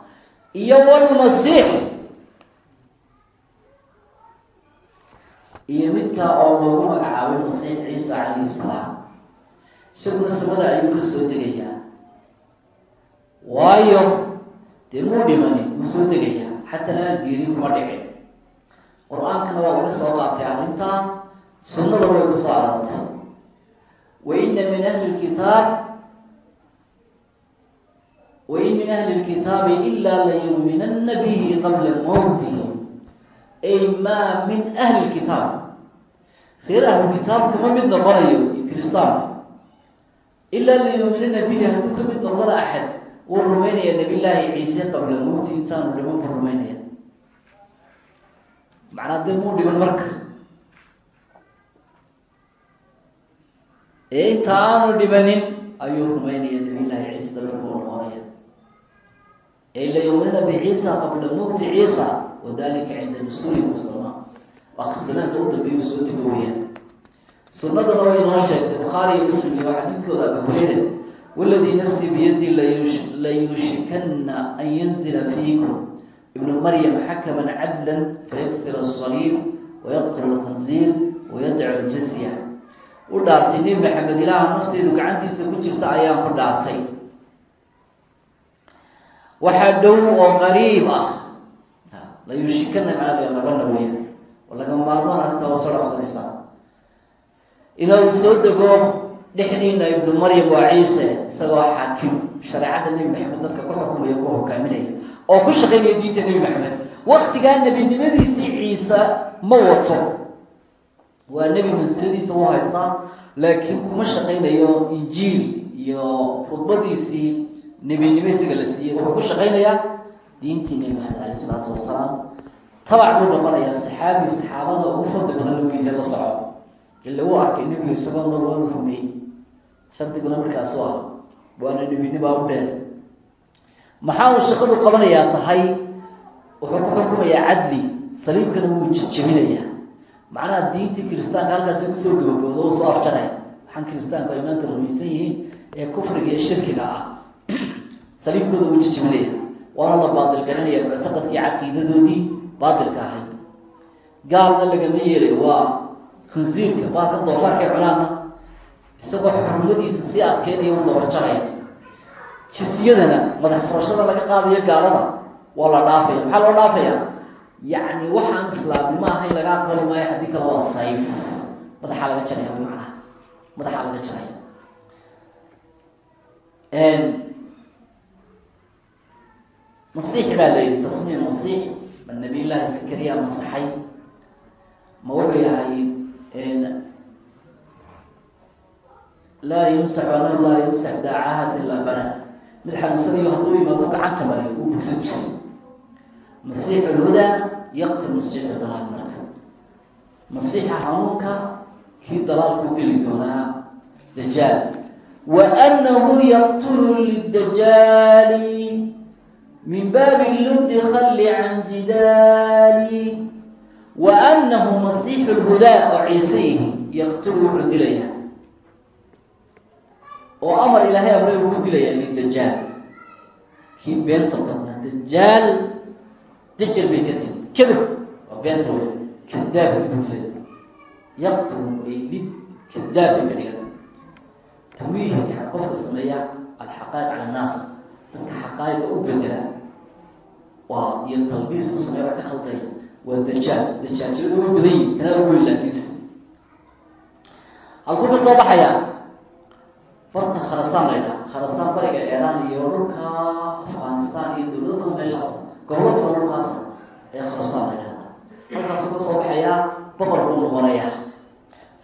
A: iyo walmasiix iyo midkaa oo loogu magacaabay masiix ciisa calayhi salaam. Isaguna samada ayuu ka soo degayaa. Waayo dee muu dhimani? Wuu soo degayaa. Xataa laan geeri kuma dhicin qur'aankana waa laga soo qaatay arrintaa sunnada way ku soo wa ina min ahli lkitaab wain min ahli lkitaabi ilaa layuuminanna bihi qabla mawtihi ay maa min ahli lkitaab reer ahlukitaab kama mid noqonayo kristaanka ilaa layuuminana bihi hadduu ka mid noqdana axad wuu rumaynaya nabillaahi ciise qabla mawti intaanu dhiman buu rumaynaya macnaa dee muu dhiman marka ee inta aanu dhimanin ayuu rumaynaya nabillaahi ciise dabarku u noqonaya ay layuuminana biciisa qabla mawti ciisa wadalika cinda nusuuli musama akhrisanaanka u dambeeyu soo dego weyaan sunadana way inoo sheegtay bukhaari iyo muslim iyo xadiidkooda abu hureyre waladii nafsii biyadi layushikana an yanzila fiikum ibnu maryam xakaman cadlan fayaksir asaliib wayaqtulu lkhanziir wayadcu ljasya u dhaartay nebi maxamed ilaaha nafteedu gacantiisa ku jirta ayaan ku dhaartay waxaa dhow oo qariib ah layushikana macnaa lagana weya oo laga maarmaan arrintaa waa soo dhacsanaysaa inuu soo dego dhexdiina ibnu maryam waa ciise isagoo xaakim shareecada nebi maxamed dadka ku xukumaya ku hogaaminaya oo ku shaqaynaya diinta nebi maxamed. Waktigaa nebinimadiisii ciise ma wato. Waa nebi mansiladiisa u haystaa laakiin kuma shaqaynayo injiil iyo khudbadiisii nebinimo isaga la siiyey wuxuu ku shaqaynayaa diintii nebi maxamed caleyh isalaatu wasalaam. Tabac buu noqonayaa saxaabi saxaabada ugu fadli badan yahay la soco. Ila uu arkay nebigu isagoo mar waanu rumeeyey shardiguna markaasu ah waana nebinibaa dheer maxaa uu shaqadu qabanayaa tahay? Wuxuu ku xukumayaa cadli saliibkana wuu jejebinayaa macnaha diintii kiristaanka halkaasay ku soo gabagowdo u soo afjanaya waxaan kiristaanku ay maanta rumaysan yihiin ee kufriga iyo shirkiga ah. Saliibkooda wuu jejebinaya waana la baadil garanaya muctaqadkii caqiidadoodii baatilka ahayd. Gaalna lagama yeelayo waa khansiirka baalka doofaarkay cunaana isagoo xurmadiisa sii adkeynaya u dabarjaraya jisyadana madax furashada laga qaadayo gaalada waa la dhaafaya. Maxaa loo dhaafaya? Yacni waxaan islaamnimo ahayn laga aqbali maayo haddii kale waa sayf madaxaa laga jaraya macnaha. Madaxaa laga jaraya masiix baa la yidhi tasmiim masiix ma nabiy llaahi sakariya masaxay. Ma wuxuu yahay laa yumsaxu anahu laa yumsax daacahat ilaa bana mid xanuunsanayo hadduu yimaado gacanta maray uu bugsan jiray masiix ulhudaa yaqtil masiixu dalaal marka masiixa hanuunka kii dalaalku dili doonaa dajaal wa anahu yaqtulu lidajaali min baabi luddi khalli can jidaali wa masiixu lhudaa oo ciise yihi yaqtulu wuxuu dilaya oo amar ilaahay amray ugu dilayaa lidajaal kii beenta badnaa dajaal dajal bay ka timi kadib waa beenta wey kadaabkii ku dilay yaqtulu ay lid kadaab bay ka dhigata tamwiihi yani qofka sameeya alxaqaa'iq cala annaas dadka xaqaa'iqa u bedela waa iyo talbiis u sameeya wax ka khaldaya waa dajaal dajaajilada way badan yihiin kanaa ugu weyn laakiinse. Halkuu ka soo baxayaa farta kharasaan la ydhaha kharasaan bariga iiraan iyo dhulka afghanistan iyo dowlado badan meeshaas gobollo badan dhulkaas ee kharasaan la ydhahda halkaasuu ka soo baxayaa buu noqonayaa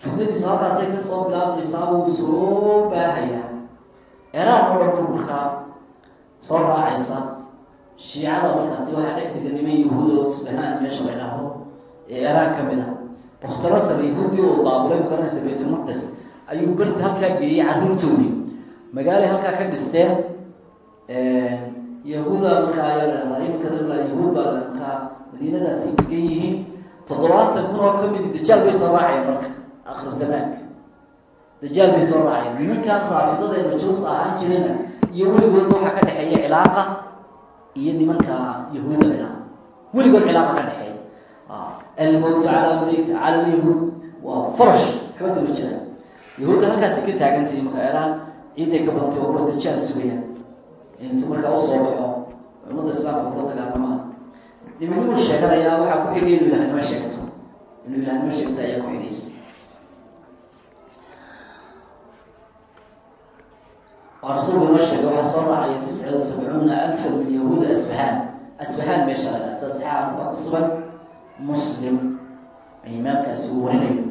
A: fitnadiisu halkaasay ka soo bilaabmaysaa wuu soo baahayaa. Iiraan oo dhan buu markaa soo raacaysa shiicada markaasi waxaa dhex dega niman yahuud oo subahaan meesha la ydhaahdo ee iiraan ka mid a bakhtarasar yahuudi oo daabulay magaranaysa baytulmaqdes ayuu berti halkaa geeyey carruurtoodii magaalay halkaa ka dhisteen yahuuda markaa ayaa la dhahdaa iminka yahuud baa markaa madiinadaas ay degan yihiin. Toddobaatan kun oo kamidi dajaal bay soo raaceen marka akri zamaanka dajaal bay soo raaceen nimankan raafidada ee majuusta ahaan jirana iyo weligood waxaa ka dhexeeya cilaaqa iyo nimanka yahuuda ladhaha weligood cilaaqa ka dhexeeya. Almowt cala amrika cala alyahuud waa farash. Waxba kama jiraan yahuudda halkaasi ka taagantahay marka eraan ciiday ka badantay waa kuwa dajaal sugayaan intu markaa u soo baxo ummadda islaamka kula dagaalamaan nimanimuu sheeganayaa waxaa ku xigay inuu ilahnimo sheegto. Inuu ilahnimo sheegto ayaa ku xigaysa waa rasuulku inoo sheegay waxaa soo raacaya tisca sabcuuna alfan min yahuuda asbahaan. Asbahaan meesha la dhaha saa saxaaxa sugan muslim. Imaamkaasi uu warinayo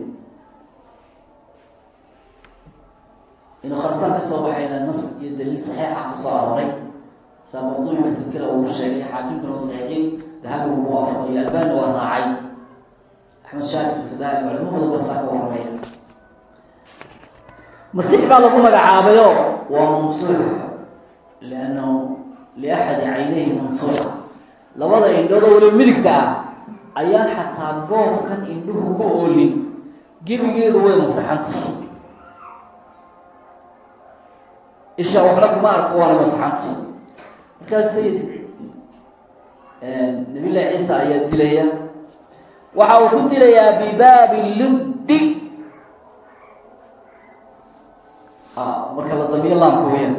A: inuu kharsaan ka soo baxayna nas iyo daliil saxiixa ku soo arooray saa mawduuca fikira uu sheegay xaakimkuna uu saxiixiyey dahabi uu waafaqayo albani waa raacay axmed shaakir kadalik culimahooda basaa ka warramaya masiix baa lagu magacaabayo waa mansuux liannahu liaxadi caynayhi mansuuxa labada indhoodoo waliba midigta ah ayaan xataa goobkan indhuhu ka oolin gebigeedu way masaxantay isha waxna kuma arko waana masaxantay markaas sayid nabiy llahi ciisa ayaa dilaya. Waxa uu ku dilayaa bibaabi luddi marka la damiyo laamka weya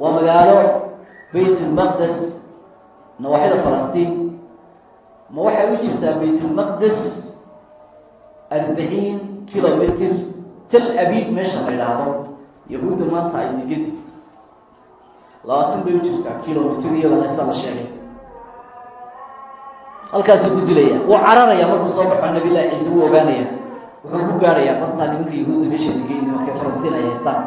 A: waa magaalo bayt ulmaqdes nawaaxida falastiin. Ma waxay u jirtaa bayt ulmaqdes arbaciin kilomitr tal abiid meesha la idhaahdo yahuudda maanta ay digadi labaatan bay u jirtaa kilomitr iyadana isa la sheegay. Halkaasuu ku dilaya. Wuu cararaya markuu soo baxo nabi llahi ciise wuu ogaanaya. Wuxuu ku gaadhayaa bartaa nimanka yahuudda meesha digay nimankay falastiin ay haystaan.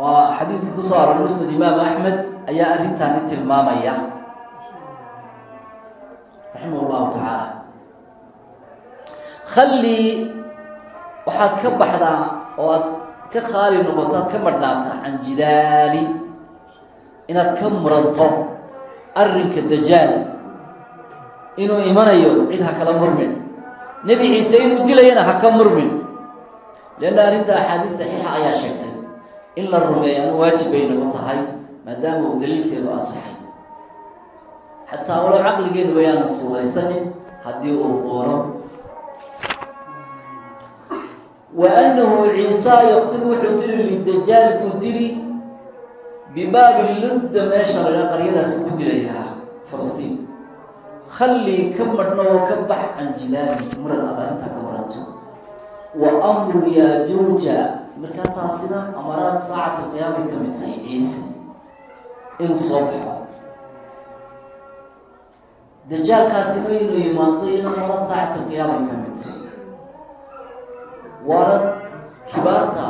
A: Waa xadiidka ku soo aroor musnad imaam axmed ayaa arrintaani tilmaamaya. Raximah llahu tacaala khallii waxaad ka baxdaa oo aad ka khaali noqoto aad ka madhnaataa can jidaali inaad ka muranto arrinka dajaal. Inuu imanayo cid ha kala murmin. Nebi ciise inuu dilayana ha ka murmin. Leanna arrinta axaadiis saxiixa ayaa sheegtay in la rumeeyana waajib bay nagu tahay maadaama uu daliilkeedu asaxay xataa walow caqligeenu bayaanan suulaysanin haddii uu doono wa annahu ciisa yaktil wuxuu dili lidajaal kuu dili bibaabi ludda meesha laga qaryadaas ku dilayaa falastiin khallii ka madhno oo ka bax can jilaali muran ada intaa ka maranto wa amru yaajuuja markaa taasina amaraad saacata qiyaamay ka mid tahay ciise inuu soo baxo dajaalkaasina inuu yimaado in amaraad saacata qiyaamay ka waana kibaarta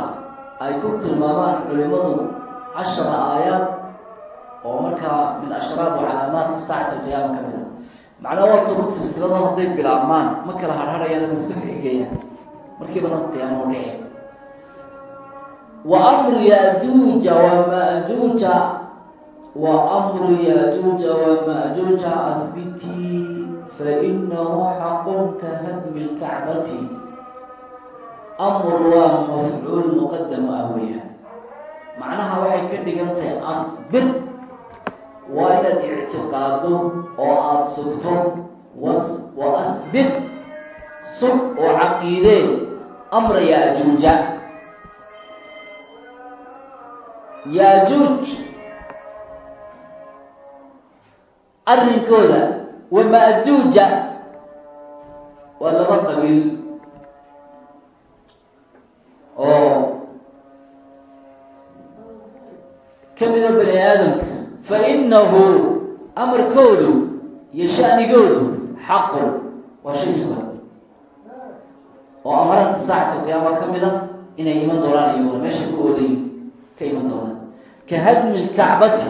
A: ay ku tilmaamaan culimadu cashara aayaad oo markaa min ashraad wa calaamaati saacati alqiyaama ka mid a macnaa waa toban silsilado hadday bilaabmaan ma kala harharayaan ma isku xigayaan markiibana qiyaamo dhici wa amru yaajuuja wa maajuuja wa amru yaajuuja wa maajuuja ahbitii fainahu xaqun ka hadmi lkacbati amr waa mafcuul muqadam ah weya macnaha waxay ka dhigan tahay ahbit waa inaad ictiqaado oo aada sugto wa ahbit sug oo caqiidee amra yaajuuja yaajuuj. Arrinkooda. Wa maajuuja waa laba qabiil ka mida bani aadamka fa inahu amarkoodu iyo shanigoodu xaqun waa shay sugan oo amaraadka saacata qiyaama ka a inay iman doonaan iyaguna meeshay ku oodayin ka iman doonaan. Ka hadmi lkacbati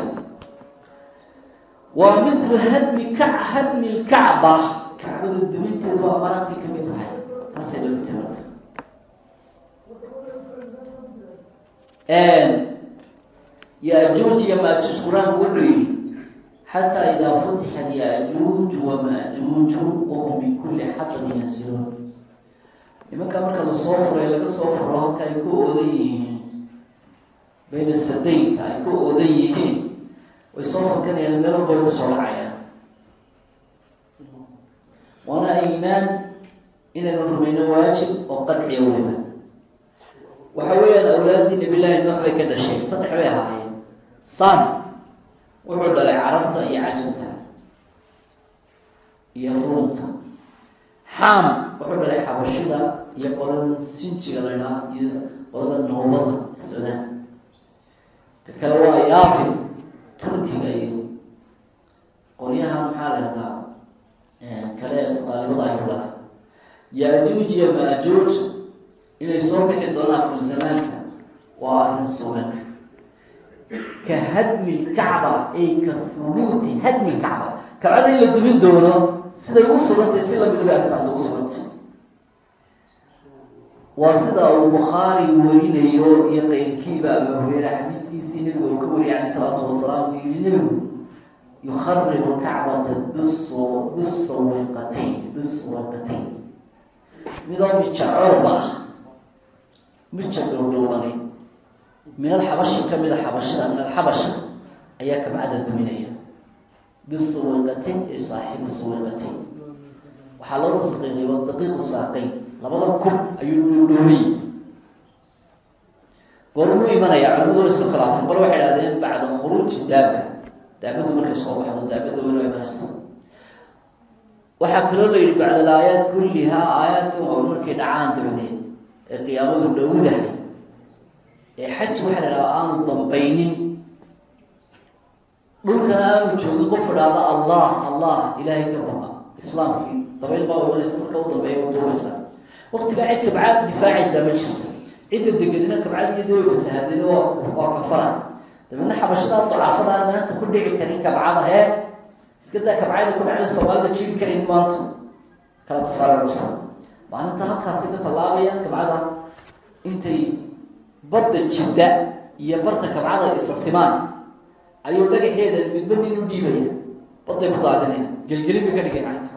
A: waa mithlu hadmi ka hadmi lkacba kacbada duminteedu waa amaraadkay ka tahay taasay dhamintay marka yaajuuj iyo maajuuj qur'aanku wuxuu yidhi xataa idaa futixat yaajuuj wamaajuuju wahum min kulli xadabin yansiluun nimankaa marka la soo furay laga soo furo halka ay ku oodan yihiin bayna sadaynka ay ku oodan yihiin way soo fakanayaan meel walba way ku soo dhacayaan waana iimaan inaynu rumayno waajib oo qadciya weliba waxa weeyaan awlaaddii nabillaahi nuux bay ka dhashay saddex bay ahaayeen sam wuxuu dhalay carabta iyo cajabta iyo ruumta xaam wuxuu dhalay xabashida iyo qolada sinjiga la idhaha iyo qolada noobada suudaan ka kale waa yaafid turkiga iyo qolyaha maxaa la ihahdaa kale saqaalibada ayuu dhalay. Yaajuuj iyo maajuuj inay soo bixi doonaan zamaanka waa arrin sugan ka hadmi lkacba ay ka hubuuti hadmi lkacba kacbada in la dumin doono siday u sugantay si la mid bay arrintaasi u sugantay waa sida uu bukhaari werinayo iyo qayrkiiba abu hureyra xadiidkiisii nebigu uu ka wariyay calayh isalaatu wasalaam uu yihi nebigu yukharibu kacbata duso dusawiqatayn duswaqatayn midoo mijacoorba ah mija dhowdhowbanay min alxabashi ka mida xabashida min alxabasha ayaa kabcada duminaya bisuwiqatayn ee saaxibu suwiqatayn waxaa loo tasqiiqay wa daqiiqu saaqayn labada kub ayuu dhowdhoway goormuu imanaya culimadu isku khilaafeen bal waxay idhahdeen bacda khuruuji daaba daabadu markay soo baxdo daabada weyno imanaysa waxaa kaloo la yidhi bacda alaayaat kullihaa aayaadkan waa markay dhacaan dabadeed ee qiyaamadu dhowdahay ee xaj waxaa la aanu dambaynin dhulkana aanu joogin qof idhaahda allah. Allah ilaahay ka baqa islaamkii dabayl baa oganaysa marka u dambeeya uduuraysa waktigaa cid kabcaad difaacaysaa ma jirto cidda degenina kabcadgeeda way fasahadeen waa waa kafara dabeedna xabashadaa dacaafada aan maanta ku dhici karin kabcada hee iska daa kabcada ku dhacda soomaalida jiri karayn maanta kala tafararsa maalinta halkaasi ka tallaabayaan kabcada intay badda jidda iyo barta kabcada isa simaan ayuu dhagaxeeda midba nin u dhiibaya baday ku daadinaya. Gelgelin bay ka dhigay maanta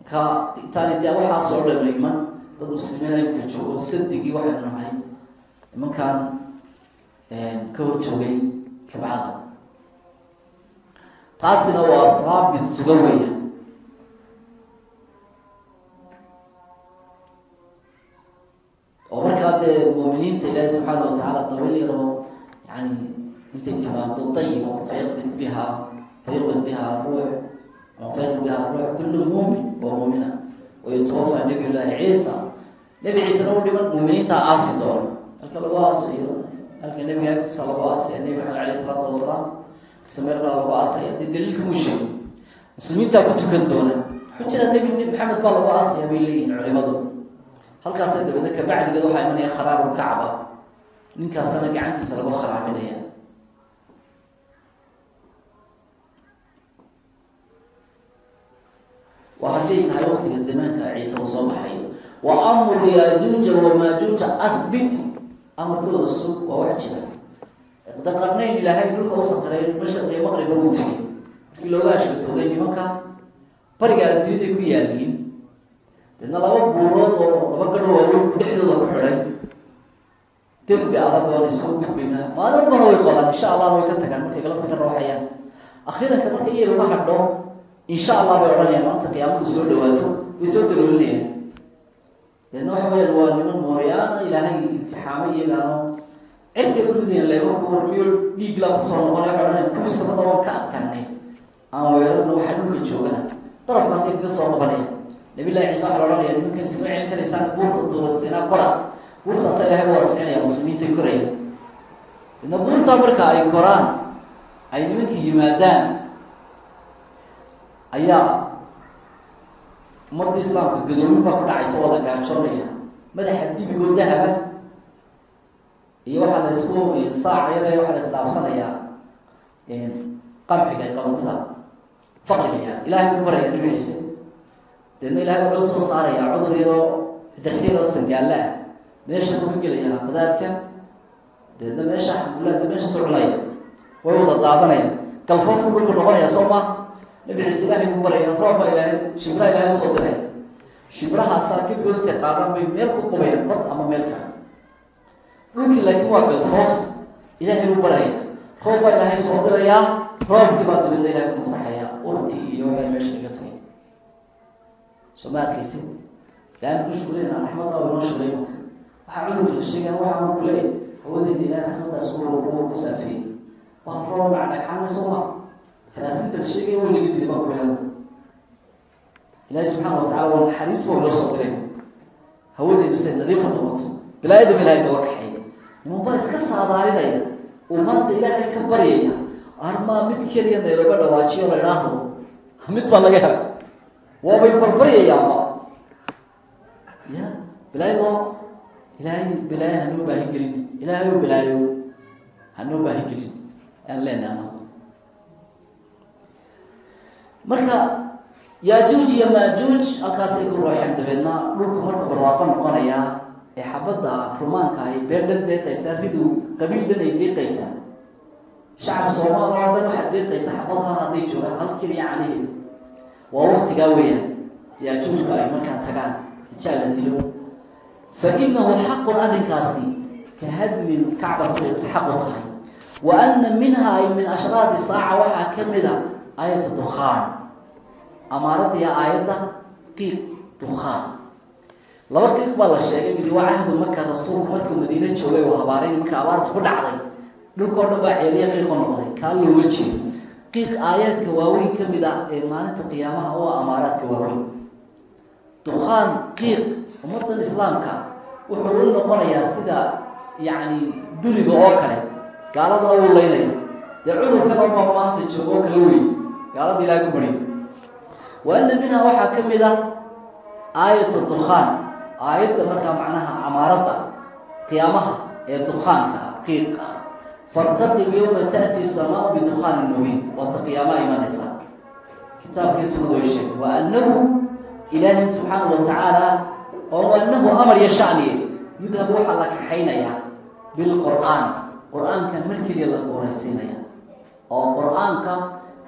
A: marka intaani dee waxaasoo dhan iman dad muslimiin imka joogo sadigii waxaynu nahay nimankaan ka hor joogay kabcada. Taasina waa saabit suga weya dee muuminiinta ilaahi subxaana watacaala dabayl yaroo yani intay timaado dayibo fayaqbid biha fayaqbid biha ruux fayaqbid biha ruux kullu muumin waa muumina wayutawafa nabiy llaahi ciisa nebi ciisena u dhiman muuminiintaa aasi doona halka lagu aasiyo halka nebiga agtiisa lagu aasaya nebi maxamed alayh isalaatu wasalaam sameerkaa lagu aasaya dee daliilka muu sheegay muslimiintaa ku tukan doona wuxuu jira nebi maxamed baa lagu aasaya bay leeyihiin culimadu halkaasa dabeedna kabacdigeed waxaa imanaya kharaabulkacba ninkaasana gacantiisa lagu kharaabinaya. Waa hadday tahay waktiga zamaanka ciise uu soo baxayo wa amru yaajuuja wamaajuuja ahbit amarkooda sug waa wax jira. Da qarnayn ilaahay dhulka u saqray mashriqiyo maqriba uu tegay. Markii looga ashkatooday nimanka bariga adduunyaday ku yaaliin deedna laba buurood oo laba gadho waaweyn dhexdooda ku xidhay dembi adag oon isku gudbayna maalin bana way qodaan insha allah way ka tagaan markay galabta ka rooxayaan akhiiranka marka iyar uga hadho insha allah bay odhanayaan maanta qiyaamadu soo dhawaato way soo daloolinayaan deedna waxa weyaan waa niman mooryaana ilaahay imtixaamo iyagaano cirkay leebanku warmiyo dhiiglaa ku soo noqonay waxa odhanaya kuwii samada waan ka adkaanay aan weerarna waxaa dhulka joogana darafkaasay kaga soo qabanaya nabi llahi ciise waxa la odhanaya nimankan iskama celin karaysaan buurta duubasteynaa kora buurtaasa ilahay waa socinaya muslimiintay koraya deedna buurtaa marka ay koraan ay nimankii yimaadaan ayaa ummadda islaamka gadoomin baa ku dhacaysa wada gaajoonaya madaxa dibigoo dahaba iyo waxaa la isku saacayada waxaa la isdhaafsanayaa qamxiga qabantada faqriga ilahay ku baraya nabi ciise deedna ilahay wuxuu soo saarayaa cudur yaroo darxiyaroo sangaalla ah meesha buu ka gelayaa qadaadka deedna meesha xamulaada meesha socunaya way wada daadanaya galfoofku dhulku noqonaya soo ma? Nabi ciise ilahay ku baraya roobba ilaahay shibra ilahay u soo diraya shibrahaasaa kabigood intay qaadan bay meel ku qubayaan bad ama meel kale. Dhulkii laakiin waa galfoof ilaahay u baraya roob baa ilaahay soo dirayaa roobkii baa dabadna ilahay ku masaxaya urti iyo waxay meesha kaga tagay soo ma arkaysi ilahay ku shukurayna raxmadda waa inoo shugay waxaa cudurka sheegaan waxaa ku leeyahay hawadeeda ilahay raxmaddaas uu ku saafiyey. Waa roob maca dhagxaana soo ma talaasinta la sheegay way naga dili baa ku leedahay ilaahay subxaana watacala waa naxariis buu inoo soo diray hawadeedu nadiifa noqoto bilaa-adam ilahay nooga kaxeeya niman baa iska saadaalinaya. Uu maanta ilaahay ka baryaya. Armaa mid keliya nayloga dhawaajiyo la idhaahdo mid baa laga hela waabay barbaryayaanba ya bilaayo loo ilaahay bilaayo hanoo baahin gelin ilaahay o bilaayo hanoo baahin gelin aan leenahay ana marka yaajuuj iyo maajuuj halkaasay ku rooxeen dabeedna dhulku marka barwaaqo noqonayaa ee xabadda rumaanka ay beer dhan deeqaysaa ridu qabiil dhan ay deeqaysaa shacab soomaal oo dhan waxaad deeqaysa xabadaha hadday joogaan hal keliya waa waktigaa weeyaan yaajuujka ay markaan tagaan tijaal la dilo. Fa inahu xaqun arrinkaasi ka hadmin kacba siday xaq u tahay. Wa ana minha ay min ashraadi saaca waxaa ka mid a aayata dukhaan. Amaaraddiiyo aayadda qiiq dukhaan. Laba qiiq baa la sheegay mid waa cahdu marka rasuulku markuu madiine joogay uu habaaray marka abaarta ku dhacday. Dhulkao dhan baa ceeliya qiiqo noqday kaa looma jeedo aayaadka waaweyn ka mid ah ee maalinta qiyaamaha oo amaaraadka waaweyn dukaan qiiq ummadan islaamka wuxuu u noqonayaa sida yacni duniga oo kale gaaladana uu leynaya dee cudurkan oo maanta joogo oo kala weyn gaalada ilaah ku bari wa ana minha waxaa ka mid ah aayat dukhaan aayadda markaa macnaha amaaradda qiyaamaha ee dukaanka qiiqa fartaqib yowma taأti samaa bidukaanin mubiin waata qiyaamaha imanaysa kitaabkiisuna way sheegay wa anahu ilaahi subxaana wa tacaala oo anahu amar iyo shaniye yudhab waxaa la kaxaynayaa bilqur'aan qur'aankan mar keliya la qoraysiinaya oo qur'aanka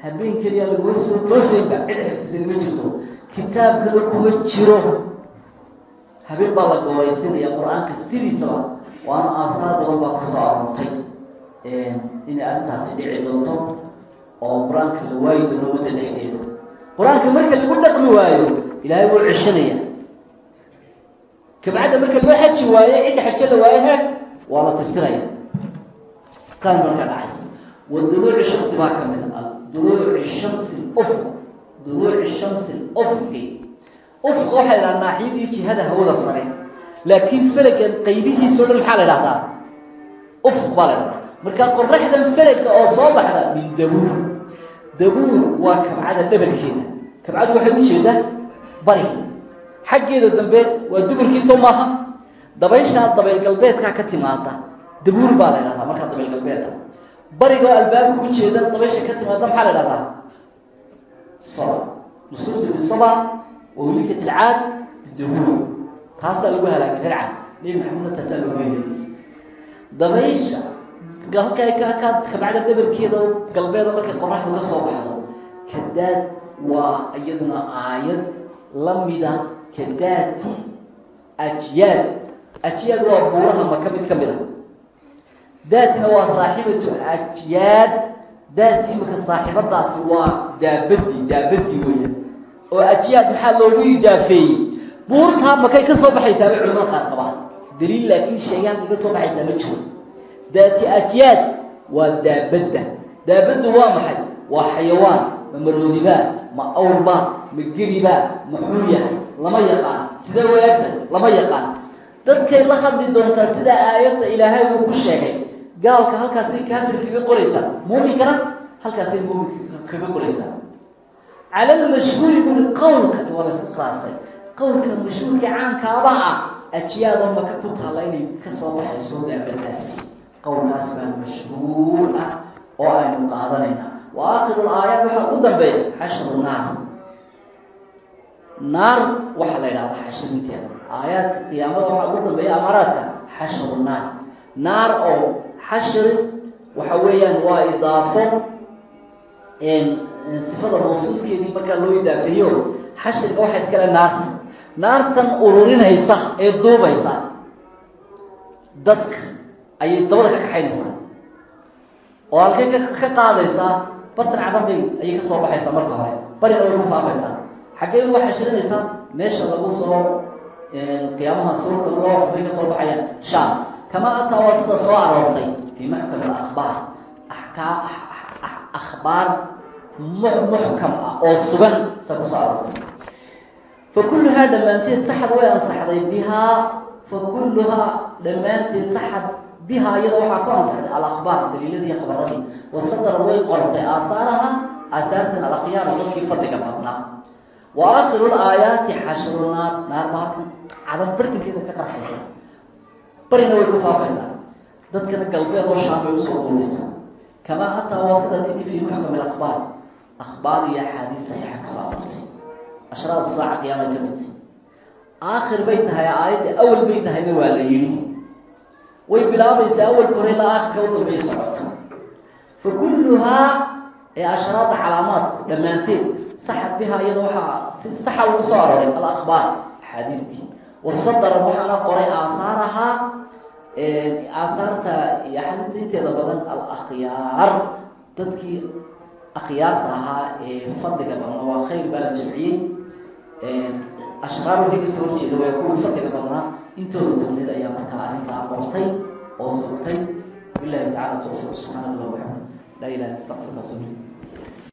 A: habeen keliya lagua soo toosaynba cid xifdisan ma jirto kitaabkana kuma jiro habeen baa la gooraysinaya qur'aanka waana aahaar badan baa ku soo aroortay inay arrintaasi dhici doonto oo qur'aanka la waayi doono wadda dhexdeeda qur'aanka marka lagu dhaqmi waayo ilaahay wuu ceshanaya kabcadda marka loo xaji waayo cidda xajo la waayo he waa la tirtiraya. Saan markaa dhacaysa wa duluuci shamsi baa ka mid a duluuci shamsi ufq duluuci shamsi ufqi. Ufq waxay dhaha naaxiyadii jihada hawada sare. Laakiin felagan qaybihiisa o dhan maxaa la idhahdaa ufq baa la dhahdaa marka qoraxdan felaga oo soo baxda min dabuur. Dabuur waa kabcada dhabarkeeda kabcadu waxay u jeedaa bari. Xaggeeda dambe waa duburkiisa maaha. Dabayshaa dabeyl galbeedkaa ka timaada dabuur baa la idhahdaa markaa dabeyl galbeeda barigoo albaabka u jeeda dabaysha ka timaada maxaa la idhahdaa soba nusuurta bisoba wawilikat ilcaad bidabuur taasaa lagu halaagay reer caad nebi maxamedna taasaa lagu helay dabaysha kabcda dhabarkeeda galbeeda markay qoraxdu ka soo baxdo. Kadaad waa iyaduna aayad la mida kadaati ajyaad. Ajyaad waa buuraha maka mid ka mid a daatina waa saaxibatu ajyaad. Daati imika saaxibadaasi waa daabadii daabadii weya oo ajyaad maxaa loogu idaafeeyey? Buurtaa makay ka soo baxaysaa bay culimada qaar qabaan daliil laakiin sheegaan kaga soo baxaysaa ma jiro daati ajyaad waa daabadda. Daabaddu waa maxay? Waa xayawaan. Ma maroodibaa ma awrbaa ma geribaa muxuu yahay. Lama yaqaan. Sidee wanaagsan lama yaqaan. Dadkay la hadli doontaa sida aayadda ilaahay uu ku sheegay. Gaalka halkaasay kaafir kaga qoraysaa muuminkana halkaasay muuminka kaga qoraysaa cala lmashhuuri buli qowlka waa la iska qiraarsay qowlka mashhuurka caankaaba ah ajyaadoo maka ku taalla inay ka soo baxayso daabadaasi qowlkaas baa mashhuur ah oo aynu qaadanayna wa aakiru aayaat waxaa ugu dambaysa xashru naar. Naar waxaa la yidhahdaa xashrinteeda aayaadka qiyaamada waxaa ugu dambeeya amaaraadka xashru naar. Naar oo xashri waxa weeyaan waa idaafo sifada mawsuulkeedii markaa loo idaafeeyo xashriga waxa iskale naarta. Naartan ururinaysa ee duubaysa. Dadka ayay dabada ka kaxaynaysaa. Oo halkay ka qaadaysaa bartan cadarbay ayay ka soo baxaysaa marka hore. Barina way ku faafaysaa. Xaggey uga xashirinaysaa meesha lagu soo qiyaamaha suurta loo fafay ka soo baxayaan. Shaam. Kama ataa waa sida soo aroortay? Fii maxkam alakhbaar akhbaar muxkam ah oo sugan sa ku soo aroortay. Fa kulluhaa dhammaanteed saxad way ansaxday bihaa fa kulluhaa dhammaanteed saxad bihaa iyada waxaa ku ansaxday alakhbaar daliiladii khabaradii wasadarad way qortay aahaaraha aahaartan alakhyaar dadkii fadliga badnaa wa aakhiru laayaati xashru naar naar halkan cadan bartinkeeda ka qarxaysa. Barina way ku faafaysaa dadkana galbeed oo shaam bay u soo uruuraysaa kamaa hataa waa sida timi fii muxkam alakhbaar. Akhbaar iyo axaadiis saxiixa ku soo aroortay ashraad saaca qiyaamay ka midtay aakhir bay tahay aayadda awal bay tahayna waa la yidhi way bilaabaysaa awalka hore ilaa aakhirka u dambeeya socota fa kulluhaa ee ashraada calaamaadku dhammaanteed saxad bihaa iyada waxaa si saxa ugu soo arooray alakhbaar axaadiistii wasadarad waxaana qoray aahaarahaa aahaarta iyo axaadiista inteeda badan alakhyaar dadkii akhyaarta ahaa ee fadliga badnaa waa khayr baa la jamciyey ashraar wixii ka soo horjeeda waa kuwii fadliga badnaa intooda badneed ayaa markaa arrintaa qortay oo sugtay bilahi tacala tawfiiq subxaana allah waxamd laa ilaha illa astaqfirka atuub